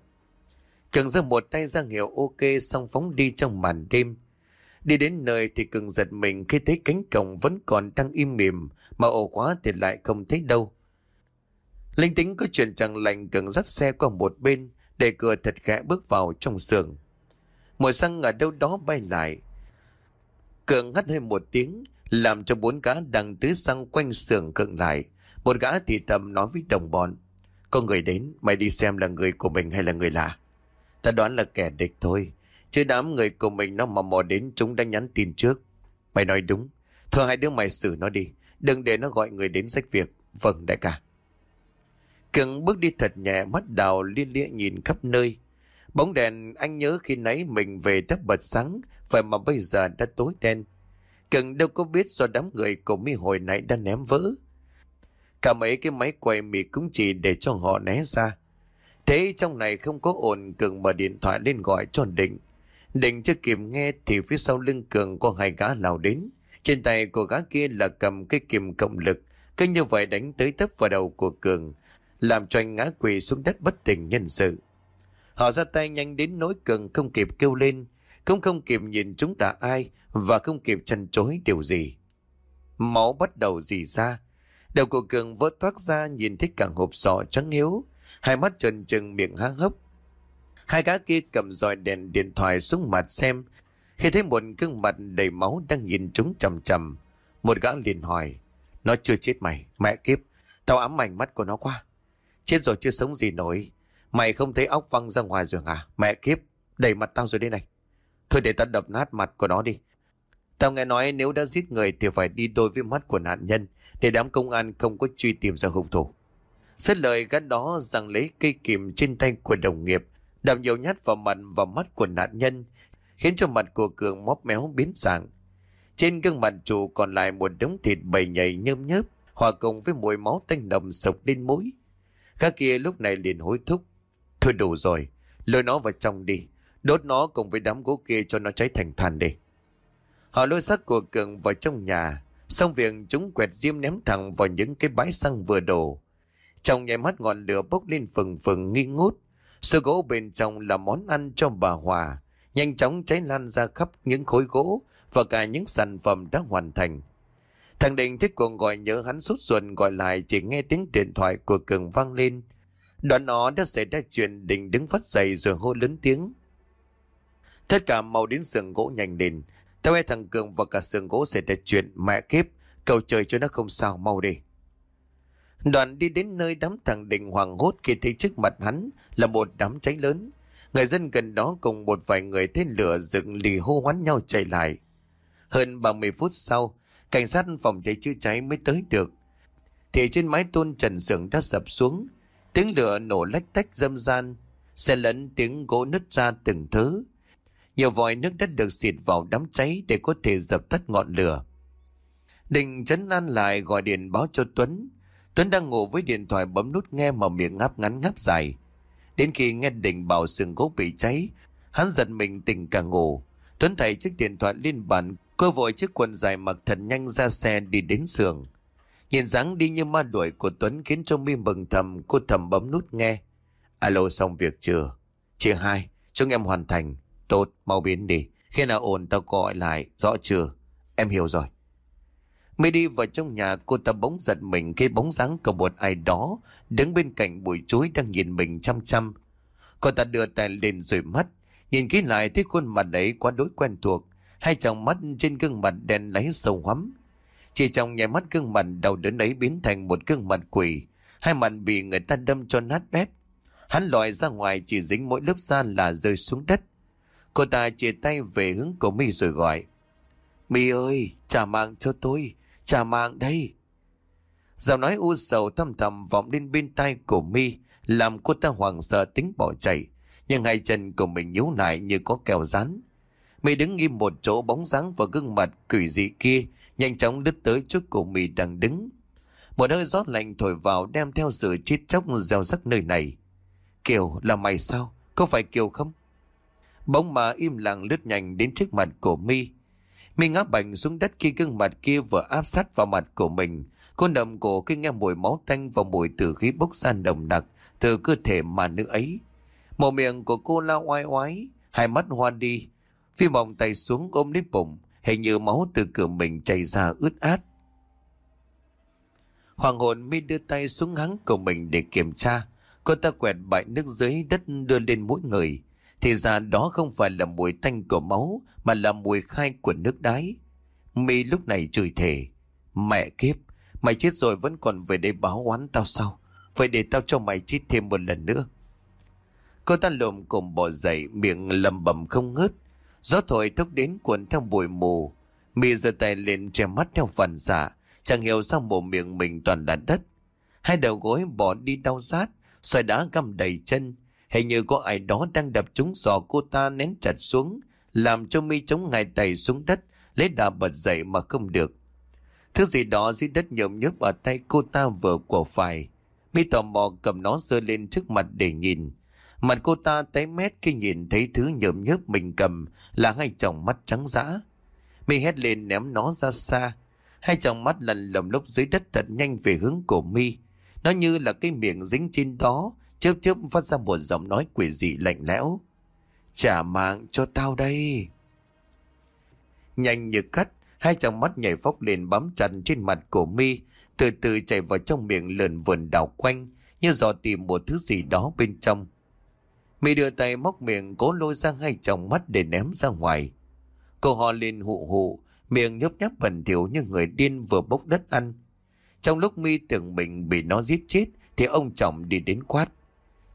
Cường giơ một tay ra hiệu ok xong phóng đi trong màn đêm. Đi đến nơi thì Cường giật mình khi thấy cánh cổng vẫn còn đang im mỉm mà ổ khóa thì lại không thấy đâu. Linh tính có chuyện chẳng lành Cường dắt xe qua một bên để cửa thật khẽ bước vào trong sườn. Mùi xăng ở đâu đó bay lại. Cường hắt hơi một tiếng làm cho bốn gã đang tứ xăng quanh sườn cận lại. Một gã thì thầm nói với đồng bọn. Có người đến, mày đi xem là người của mình hay là người lạ. Ta đoán là kẻ địch thôi. Chứ đám người của mình nó mà mò đến chúng đã nhắn tin trước. Mày nói đúng. Thôi hai đứa mày xử nó đi. Đừng để nó gọi người đến sách việc. Vâng đại ca. Cường bước đi thật nhẹ, mắt đào liên lia nhìn khắp nơi. Bóng đèn anh nhớ khi nãy mình về đã bật sáng. Vậy mà bây giờ đã tối đen. Cường đâu có biết do đám người của mi hồi nãy đã ném vỡ. Cả mấy cái máy quay mì cũng chỉ để cho họ né ra. Thế trong này không có ổn Cường mở điện thoại lên gọi cho Định. Định chưa kịp nghe thì phía sau lưng Cường có hai gã lao đến. Trên tay của gã kia là cầm cái kìm cộng lực. Cứ như vậy đánh tới tấp vào đầu của Cường. Làm cho anh ngã quỳ xuống đất bất tỉnh nhân sự. Họ ra tay nhanh đến nỗi Cường không kịp kêu lên. không không kịp nhìn chúng ta ai và không kịp chăn chối điều gì. Máu bắt đầu dì ra. Đầu của Cường vỡ toát ra, nhìn thấy cả hộp sọ trắng hiếu. Hai mắt trần trừng miệng há hốc. Hai gã kia cầm dòi đèn điện thoại xuống mặt xem. Khi thấy một gương mặt đầy máu đang nhìn chúng chầm chầm. Một gã liền hỏi. Nó chưa chết mày, mẹ kiếp. Tao ám ảnh mắt của nó quá Chết rồi chưa sống gì nổi. Mày không thấy óc văng ra ngoài rồi à? Mẹ kiếp, đẩy mặt tao rồi đây này. Thôi để tao đập nát mặt của nó đi. Tao nghe nói nếu đã giết người thì phải đi đôi với mắt của nạn nhân để đám công an không có truy tìm ra hung thủ. Xét lời gã đó rằng lấy cây kìm trên tay của đồng nghiệp đập nhiều nhát vào mặt và mắt của nạn nhân khiến cho mặt của Cường móp méo biến dạng. Trên gương mặt chủ còn lại một đống thịt bầy nhầy nhơm nhớp hòa cùng với mùi máu tanh nồng sộc lên mũi. Khác kia lúc này liền hối thúc. Thôi đủ rồi, lôi nó vào trong đi. Đốt nó cùng với đám gỗ kia cho nó cháy thành than đi. Họ lôi xác của Cường vào trong nhà. Xong việc chúng quẹt diêm ném thẳng vào những cái bãi xăng vừa đổ. Trong nháy mắt ngọn lửa bốc lên phừng phừng nghi ngút. Sơ gỗ bên trong là món ăn cho bà Hòa. Nhanh chóng cháy lan ra khắp những khối gỗ và cả những sản phẩm đã hoàn thành. Thằng Định thích cuồng gọi nhớ hắn sút ruột, gọi lại chỉ nghe tiếng điện thoại của Cường vang lên. Đoạn nó đã xảy ra chuyện Định đứng phát dậy rồi hô lớn tiếng. Tất cả mau đến sườn gỗ nhanh lên. Tao e thằng Cường và cả sườn gỗ xảy ra chuyện, mẹ kiếp. Cầu trời cho nó không sao, mau đi. Đoàn đi đến nơi đám thằng Định hoàng hốt khi thấy trước mặt hắn là một đám cháy lớn. Người dân gần đó cùng một vài người thấy lửa dựng lì hô hoán nhau chạy lại. Hơn 30 phút sau, cảnh sát phòng cháy chữa cháy mới tới được. Thì trên mái tôn trần sưởng đã sập xuống, tiếng lửa nổ lách tách dâm gian, xe lẫn tiếng gỗ nứt ra từng thứ. Nhiều vòi nước đã được xịt vào đám cháy để có thể dập tắt ngọn lửa. đình chấn an lại gọi điện báo cho Tuấn. Tuấn đang ngủ với điện thoại bấm nút nghe mà miệng ngáp ngắn ngáp dài. Đến khi nghe đỉnh bảo xương gỗ bị cháy, hắn giật mình tỉnh cả ngủ. Tuấn thấy chiếc điện thoại lên bàn, cô vội chiếc quần dài mặc thật nhanh ra xe đi đến sườn. Nhìn dáng đi như ma đuổi của Tuấn khiến cho mi mừng thầm, cô thầm bấm nút nghe. Alo xong việc chưa? Chị hai, chúng em hoàn thành. Tốt, mau biến đi. Khi nào ổn tao gọi lại, rõ chưa? Em hiểu rồi. Mới đi vào trong nhà cô ta bỗng giật mình khi bóng dáng của một ai đó đứng bên cạnh bụi chuối đang nhìn mình chăm chăm. Cô ta đưa tay lên rồi mắt, nhìn kỹ lại thấy khuôn mặt ấy quá đối quen thuộc, hai tròng mắt trên gương mặt đen lấy sâu hoắm. Chỉ trong nhảy mắt gương mặt đầu đớn ấy biến thành một gương mặt quỷ, hai mặt bị người ta đâm cho nát bét. Hắn lòi ra ngoài chỉ dính mỗi lớp da là rơi xuống đất. Cô ta chia tay về hướng của mi rồi gọi. Mi ơi, trả mạng cho tôi, trả mạng đây. Giọng nói u sầu thâm thầm vọng lên bên tai của mi, làm cô ta hoảng sợ tính bỏ chạy. Nhưng hai chân của mình nhíu lại như có kèo rán. Mi đứng im một chỗ bóng dáng và gương mặt quỷ dị kia, nhanh chóng đứt tới trước của mi đang đứng. Một hơi gió lạnh thổi vào đem theo sự chết chóc gieo rắc nơi này. Kiều, là mày sao? Có phải Kiều không? Bóng mà im lặng lướt nhanh đến trước mặt của mi mi ngã bành xuống đất khi gương mặt kia vừa áp sát vào mặt của mình. Cô nầm cổ khi nghe mùi máu tanh và mùi tử khí bốc ra đồng đặc từ cơ thể mà nữ ấy. Màu miệng của cô lao oai oái, hai mắt hoa đi. Phi mỏng tay xuống ôm lấy bụng, hình như máu từ cửa mình chảy ra ướt át. Hoàng hồn mi đưa tay xuống hắng của mình để kiểm tra. Cô ta quẹt bại nước dưới đất đưa lên mũi người. Thì ra đó không phải là mùi tanh của máu mà là mùi khai của nước đáy. Mi lúc này chửi thề. Mẹ kiếp, mày chết rồi vẫn còn về đây báo oán tao sao? Vậy để tao cho mày chết thêm một lần nữa. Cô ta lồm cùng bỏ dậy, miệng lầm bầm không ngớt. Gió thổi thốc đến cuốn theo bụi mù. Mi giơ tay lên che mắt theo phản xạ. Chẳng hiểu sao mồm miệng mình toàn là đất. Hai đầu gối bỏ đi đau rát, xoài đá găm đầy chân. Hình như có ai đó đang đập trúng giò cô ta nén chặt xuống, làm cho mi chống ngài tay xuống đất, lấy đà bật dậy mà không được. Thứ gì đó dưới đất nhộm nhớp ở tay cô ta vừa của phải. Mi tò mò cầm nó giơ lên trước mặt để nhìn. Mặt cô ta tái mét khi nhìn thấy thứ nhộm nhớp mình cầm là hai chồng mắt trắng dã. Mi hét lên ném nó ra xa. Hai chồng mắt lần lầm lốc dưới đất thật nhanh về hướng của Mi. Nó như là cái miệng dính trên đó, chớp chớp phát ra một giọng nói quỷ dị lạnh lẽo. Trả mạng cho tao đây. Nhanh như cắt, hai tròng mắt nhảy phóc lên bám chặt trên mặt của mi từ từ chạy vào trong miệng lượn vườn đảo quanh, như dò tìm một thứ gì đó bên trong. mi đưa tay móc miệng cố lôi ra hai tròng mắt để ném ra ngoài. Cô hò lên hụ hụ, miệng nhấp nháp bẩn thỉu như người điên vừa bốc đất ăn. Trong lúc mi tưởng mình bị nó giết chết, thì ông chồng đi đến quát.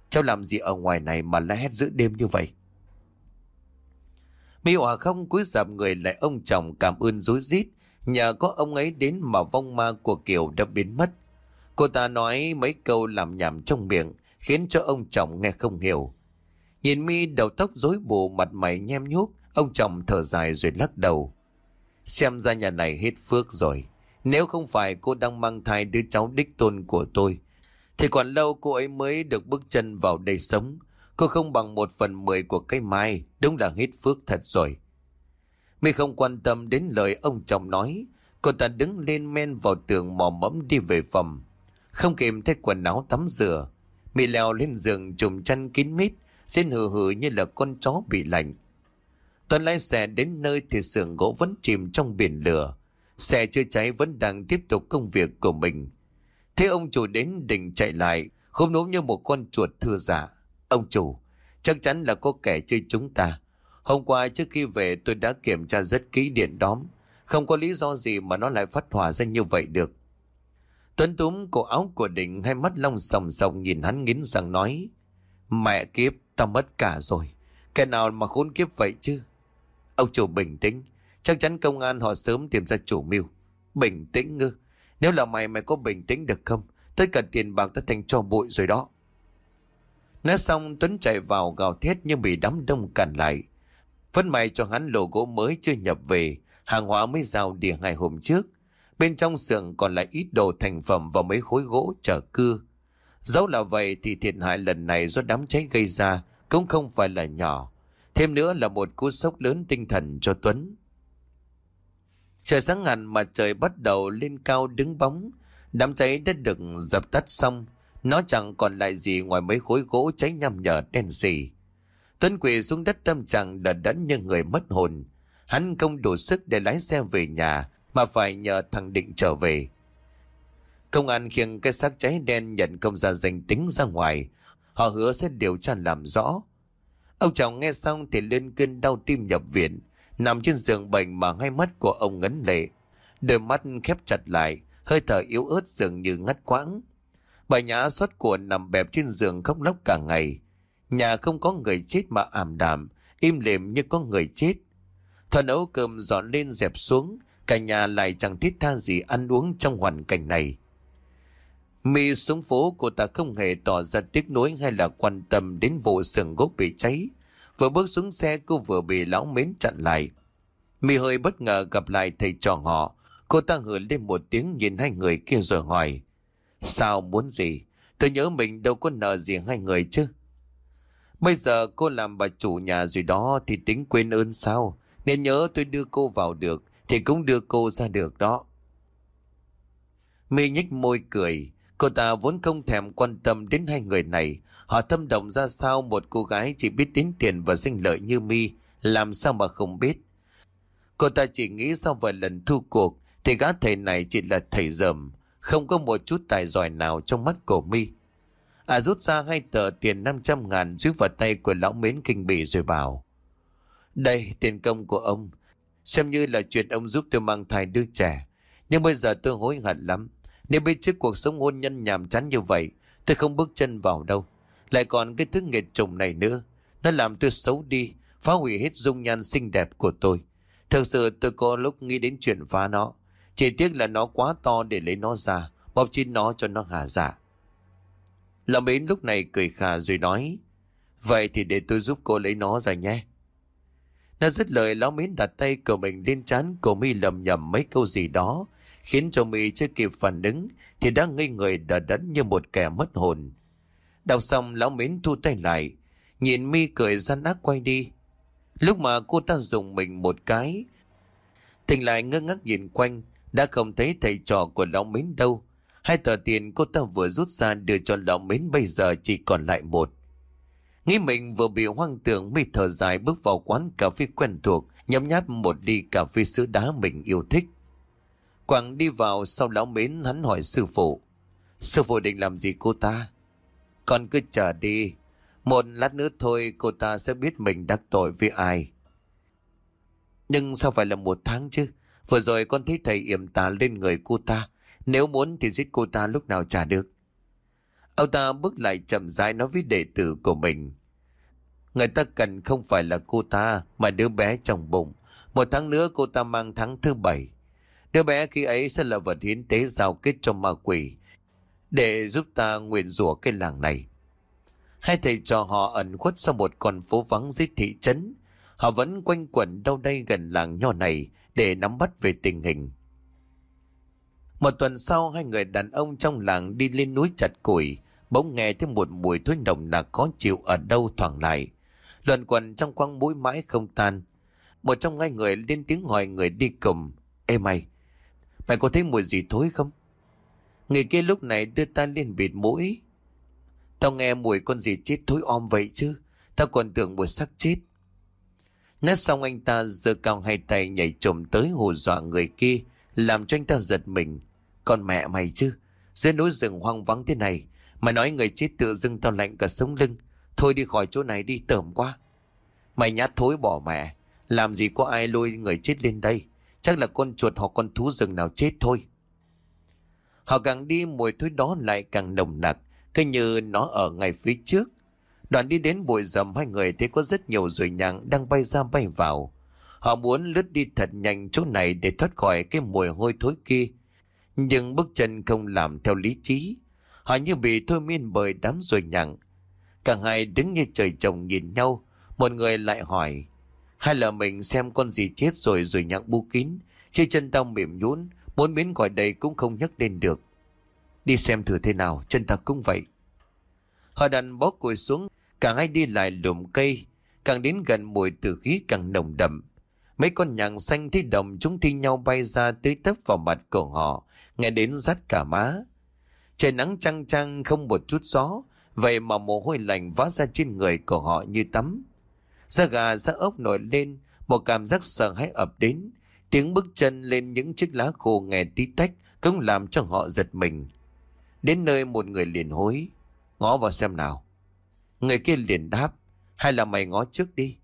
Cháu làm gì ở ngoài này mà la hét giữa đêm như vậy Mi Hòa không, cúi dạp người lại ông chồng cảm ơn rối rít. Nhờ có ông ấy đến mà vong ma của Kiều đã biến mất. Cô ta nói mấy câu làm nhảm trong miệng, Khiến cho ông chồng nghe không hiểu. Nhìn mi đầu tóc rối bù, mặt mày nhem nhuốc, Ông chồng thở dài rồi lắc đầu. Xem ra nhà này hết phước rồi. Nếu không phải cô đang mang thai đứa cháu đích tôn của tôi, Thì còn lâu cô ấy mới được bước chân vào đây sống. Cô không bằng một phần mười của cây mai, Đúng là hết phước thật rồi. Mi không quan tâm đến lời ông chồng nói. Cô ta đứng lên men vào tường mò mẫm đi về phòng. Không kìm thấy quần áo tắm rửa. Mi leo lên giường trùm chăn kín mít, Xin hừ hừ như là con chó bị lạnh. Tuấn lái xe đến nơi thì xưởng gỗ vẫn chìm trong biển lửa. Xe chữa cháy vẫn đang tiếp tục công việc của mình. Thế ông chủ đến định chạy lại Không nốm như một con chuột thưa giả Ông chủ, Chắc chắn là có kẻ chơi chúng ta. Hôm qua trước khi về, tôi đã kiểm tra rất kỹ điện đóm. Không có lý do gì mà nó lại phát hỏa ra như vậy được. Tuấn túm cổ áo của đỉnh Hai mắt long sòng sòng nhìn hắn nghiến răng nói, Mẹ kiếp tao mất cả rồi. Cái nào mà khốn kiếp vậy chứ? Ông chủ bình tĩnh, Chắc chắn công an họ sớm tìm ra chủ mưu. Bình tĩnh ngư Nếu là mày mày có bình tĩnh được không? Tất cả tiền bạc đã thành cho bụi rồi đó. Nói xong, Tuấn chạy vào gào thét nhưng bị đám đông cản lại Phân may cho hắn lô gỗ mới chưa nhập về, Hàng hóa mới giao địa ngày hôm trước Bên trong xưởng còn lại ít đồ thành phẩm và mấy khối gỗ chở cưa Dẫu là vậy thì thiệt hại lần này do đám cháy gây ra cũng không phải là nhỏ. Thêm nữa là một cú sốc lớn tinh thần cho Tuấn. Trời sáng ngàn mà trời bắt đầu lên cao đứng bóng. Đám cháy đã được dập tắt xong. Nó chẳng còn lại gì ngoài mấy khối gỗ cháy nhằm nhở đen xì. Tuấn quỳ xuống đất tâm trạng đợt đẫn như người mất hồn. Hắn không đủ sức để lái xe về nhà mà phải nhờ thằng Định trở về. Công an khiêng cái xác cháy đen nhận công ra danh tính ra ngoài. Họ hứa sẽ điều tra làm rõ. Ông chồng nghe xong thì lên cơn đau tim nhập viện. Nằm trên giường bệnh mà hai mắt của ông ngấn lệ. Đôi mắt khép chặt lại, hơi thở yếu ớt dường như ngắt quãng. Bà nhã xuất của nằm bẹp trên giường khóc lóc cả ngày. Nhà không có người chết mà ảm đạm, im lìm như có người chết. Thuần nấu cơm dọn lên dẹp xuống, cả nhà lại chẳng thiết tha gì ăn uống trong hoàn cảnh này. mì xuống phố cô ta không hề tỏ ra tiếc nuối hay là quan tâm đến vụ sườn gốc bị cháy. Vừa bước xuống xe cô vừa bị lão mến chặn lại. mì hơi bất ngờ gặp lại thầy trò họ. Cô ta hử lên một tiếng nhìn hai người kia rồi hỏi. Sao muốn gì? Tôi nhớ mình đâu có nợ gì hai người chứ. Bây giờ cô làm bà chủ nhà rồi đó thì tính quên ơn sao? Nên nhớ tôi đưa cô vào được thì cũng đưa cô ra được đó. Mi nhếch môi cười. Cô ta vốn không thèm quan tâm đến hai người này. Họ thâm động ra sao một cô gái chỉ biết đến tiền và sinh lợi như mi làm sao mà không biết. Cô ta chỉ nghĩ sau vài lần thu cuộc thì gã thầy này chỉ là thầy dầm, không có một chút tài giỏi nào trong mắt cổ mi. À rút ra hai tờ tiền 500 ngàn dưới vào tay của lão mến kinh bỉ rồi bảo. Đây tiền công của ông, xem như là chuyện ông giúp tôi mang thai đứa trẻ. Nhưng bây giờ tôi hối hận lắm. Nếu biết trước cuộc sống hôn nhân nhàm chán như vậy, tôi không bước chân vào đâu. Lại còn cái thứ nghiệt trùng này nữa. Nó làm tôi xấu đi, phá hủy hết dung nhan xinh đẹp của tôi. Thực sự tôi có lúc nghĩ đến chuyện phá nó. Chỉ tiếc là nó quá to để lấy nó ra, bóp chín nó cho nó hà dạ. lão mến lúc này cười khà rồi nói, Vậy thì để tôi giúp cô lấy nó ra nhé. Nó dứt lời lão mến đặt tay của mình lên chán cô mi lầm nhầm mấy câu gì đó khiến cho mi chưa kịp phản ứng thì đã ngây người đờ đẫn như một kẻ mất hồn. Đọc xong lão mến thu tay lại, nhìn mi cười gian ác quay đi. Lúc mà cô ta dùng mình một cái, tình lại ngơ ngác nhìn quanh, đã không thấy thầy trò của lão mến đâu. Hai tờ tiền cô ta vừa rút ra đưa cho lão mến bây giờ chỉ còn lại một. Nghĩ mình vừa bị hoang tưởng mi thở dài bước vào quán cà phê quen thuộc, nhấm nháp một ly cà phê sữa đá mình yêu thích. Quảng đi vào sau lão mến hắn hỏi sư phụ. Sư phụ định làm gì cô ta? Con cứ chờ đi. Một lát nữa thôi cô ta sẽ biết mình đắc tội với ai. Nhưng sao phải là một tháng chứ? Vừa rồi con thấy thầy yểm tà lên người cô ta. Nếu muốn thì giết cô ta lúc nào trả được. Ông ta bước lại chậm rãi nói với đệ tử của mình. Người ta cần không phải là cô ta, mà đứa bé trong bụng. Một tháng nữa cô ta mang tháng thứ bảy. Đứa bé khi ấy sẽ là vật hiến tế giao kết cho ma quỷ, để giúp ta nguyện rủa cái làng này. Hai thầy trò họ ẩn khuất sau một con phố vắng dưới thị trấn. Họ vẫn quanh quẩn đâu đây gần làng nho này để nắm bắt về tình hình. Một tuần sau hai người đàn ông trong làng đi lên núi chặt củi bỗng nghe thấy một mùi thối nồng nặc khó chịu ở đâu thoảng lại. Luận quần trong quăng mũi mãi không tan. Một trong hai người lên tiếng hỏi người đi cùng. Ê mày, mày có thấy mùi gì thối không? Người kia lúc này đưa ta lên bịt mũi. Tao nghe mùi con gì chết thối om vậy chứ. Tao còn tưởng mùi xác chết. Nói xong anh ta giơ cao hai tay nhảy trồm tới hù dọa người kia, làm cho anh ta giật mình. Còn mẹ mày chứ, dưới núi rừng hoang vắng thế này, mày nói người chết tự dưng tao lạnh cả sống lưng. Thôi đi khỏi chỗ này đi tởm quá. Mày nhát thối bỏ mẹ, làm gì có ai lôi người chết lên đây. Chắc là con chuột hoặc con thú rừng nào chết thôi. Họ càng đi mùi thối đó lại càng nồng nặc, cứ như nó ở ngay phía trước. Đoạn đi đến bụi rầm hai người thấy có rất nhiều ruồi nhặng đang bay ra bay vào. Họ muốn lướt đi thật nhanh chỗ này để thoát khỏi cái mùi hôi thối kia. Nhưng bước chân không làm theo lý trí. Họ như bị thôi miên bởi đám ruồi nhặng. Cả hai đứng như trời trồng nhìn nhau. Một người lại hỏi. Hay là mình xem con gì chết rồi rồi nhặng bu kín. Chơi chân tao mềm nhũn Muốn biến khỏi đây cũng không nhấc lên được. Đi xem thử thế nào, chân ta cũng vậy. Họ đành bó cùi xuống, cả hai đi lại lùm cây, càng đến gần mùi tử khí càng nồng đậm. Mấy con nhàng xanh thấy đồng chúng thi nhau bay ra tới tấp vào mặt của họ, nghe đến rát cả má. Trời nắng trăng trăng không một chút gió, vậy mà mồ hôi lạnh vã ra trên người của họ như tắm. Da gà da ốc nổi lên, một cảm giác sợ hãi ập đến, tiếng bước chân lên những chiếc lá khô nghe tí tách cũng làm cho họ giật mình. Đến nơi một người liền hối. Ngó vào xem nào. Người kia liền đáp. Hay là mày ngó trước đi.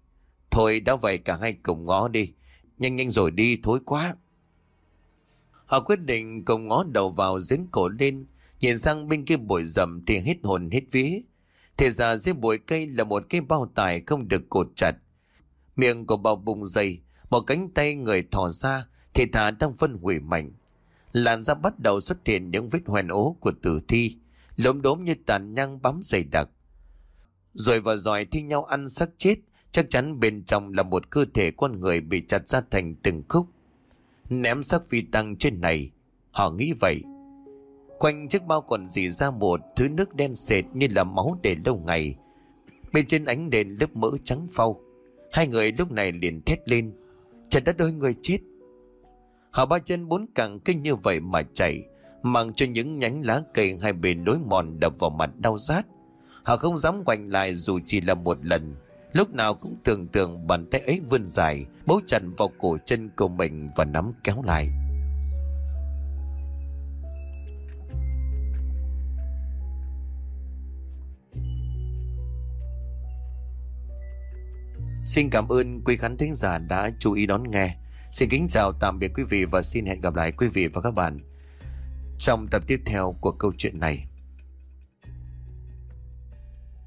Thôi đã vậy cả hai cùng ngó đi. Nhanh nhanh rồi đi thối quá. Họ quyết định cùng ngó đầu vào giếng cổ lên. Nhìn sang bên kia bụi rậm thì hết hồn hết vía. Thì ra dưới bụi cây là một cái bao tải không được cột chặt. Miệng của bao bùng dày. Một cánh tay người thò ra thì thả đang phân hủy mạnh. Làn da bắt đầu xuất hiện những vết hoen ố của tử thi, lốm đốm như tàn nhang bám dày đặc. Rồi và giỏi thi nhau ăn xác chết, chắc chắn bên trong là một cơ thể con người bị chặt ra thành từng khúc. Ném xác phi tăng trên này, họ nghĩ vậy. Quanh chiếc bao còn dì ra một thứ nước đen sệt như là máu để lâu ngày. Bên trên ánh đèn lớp mỡ trắng phau. Hai người lúc này liền thét lên. Trời đất ơi người chết Họ ba chân bốn cẳng kinh như vậy mà chạy, mang cho những nhánh lá cây hai bên đối mòn đập vào mặt đau rát. Họ không dám quanh lại dù chỉ là một lần, lúc nào cũng tưởng tượng bàn tay ấy vươn dài, bấu chặt vào cổ chân của mình và nắm kéo lại. Xin cảm ơn quý khán thính giả đã chú ý đón nghe. Xin kính chào tạm biệt quý vị và xin hẹn gặp lại quý vị và các bạn trong tập tiếp theo của câu chuyện này.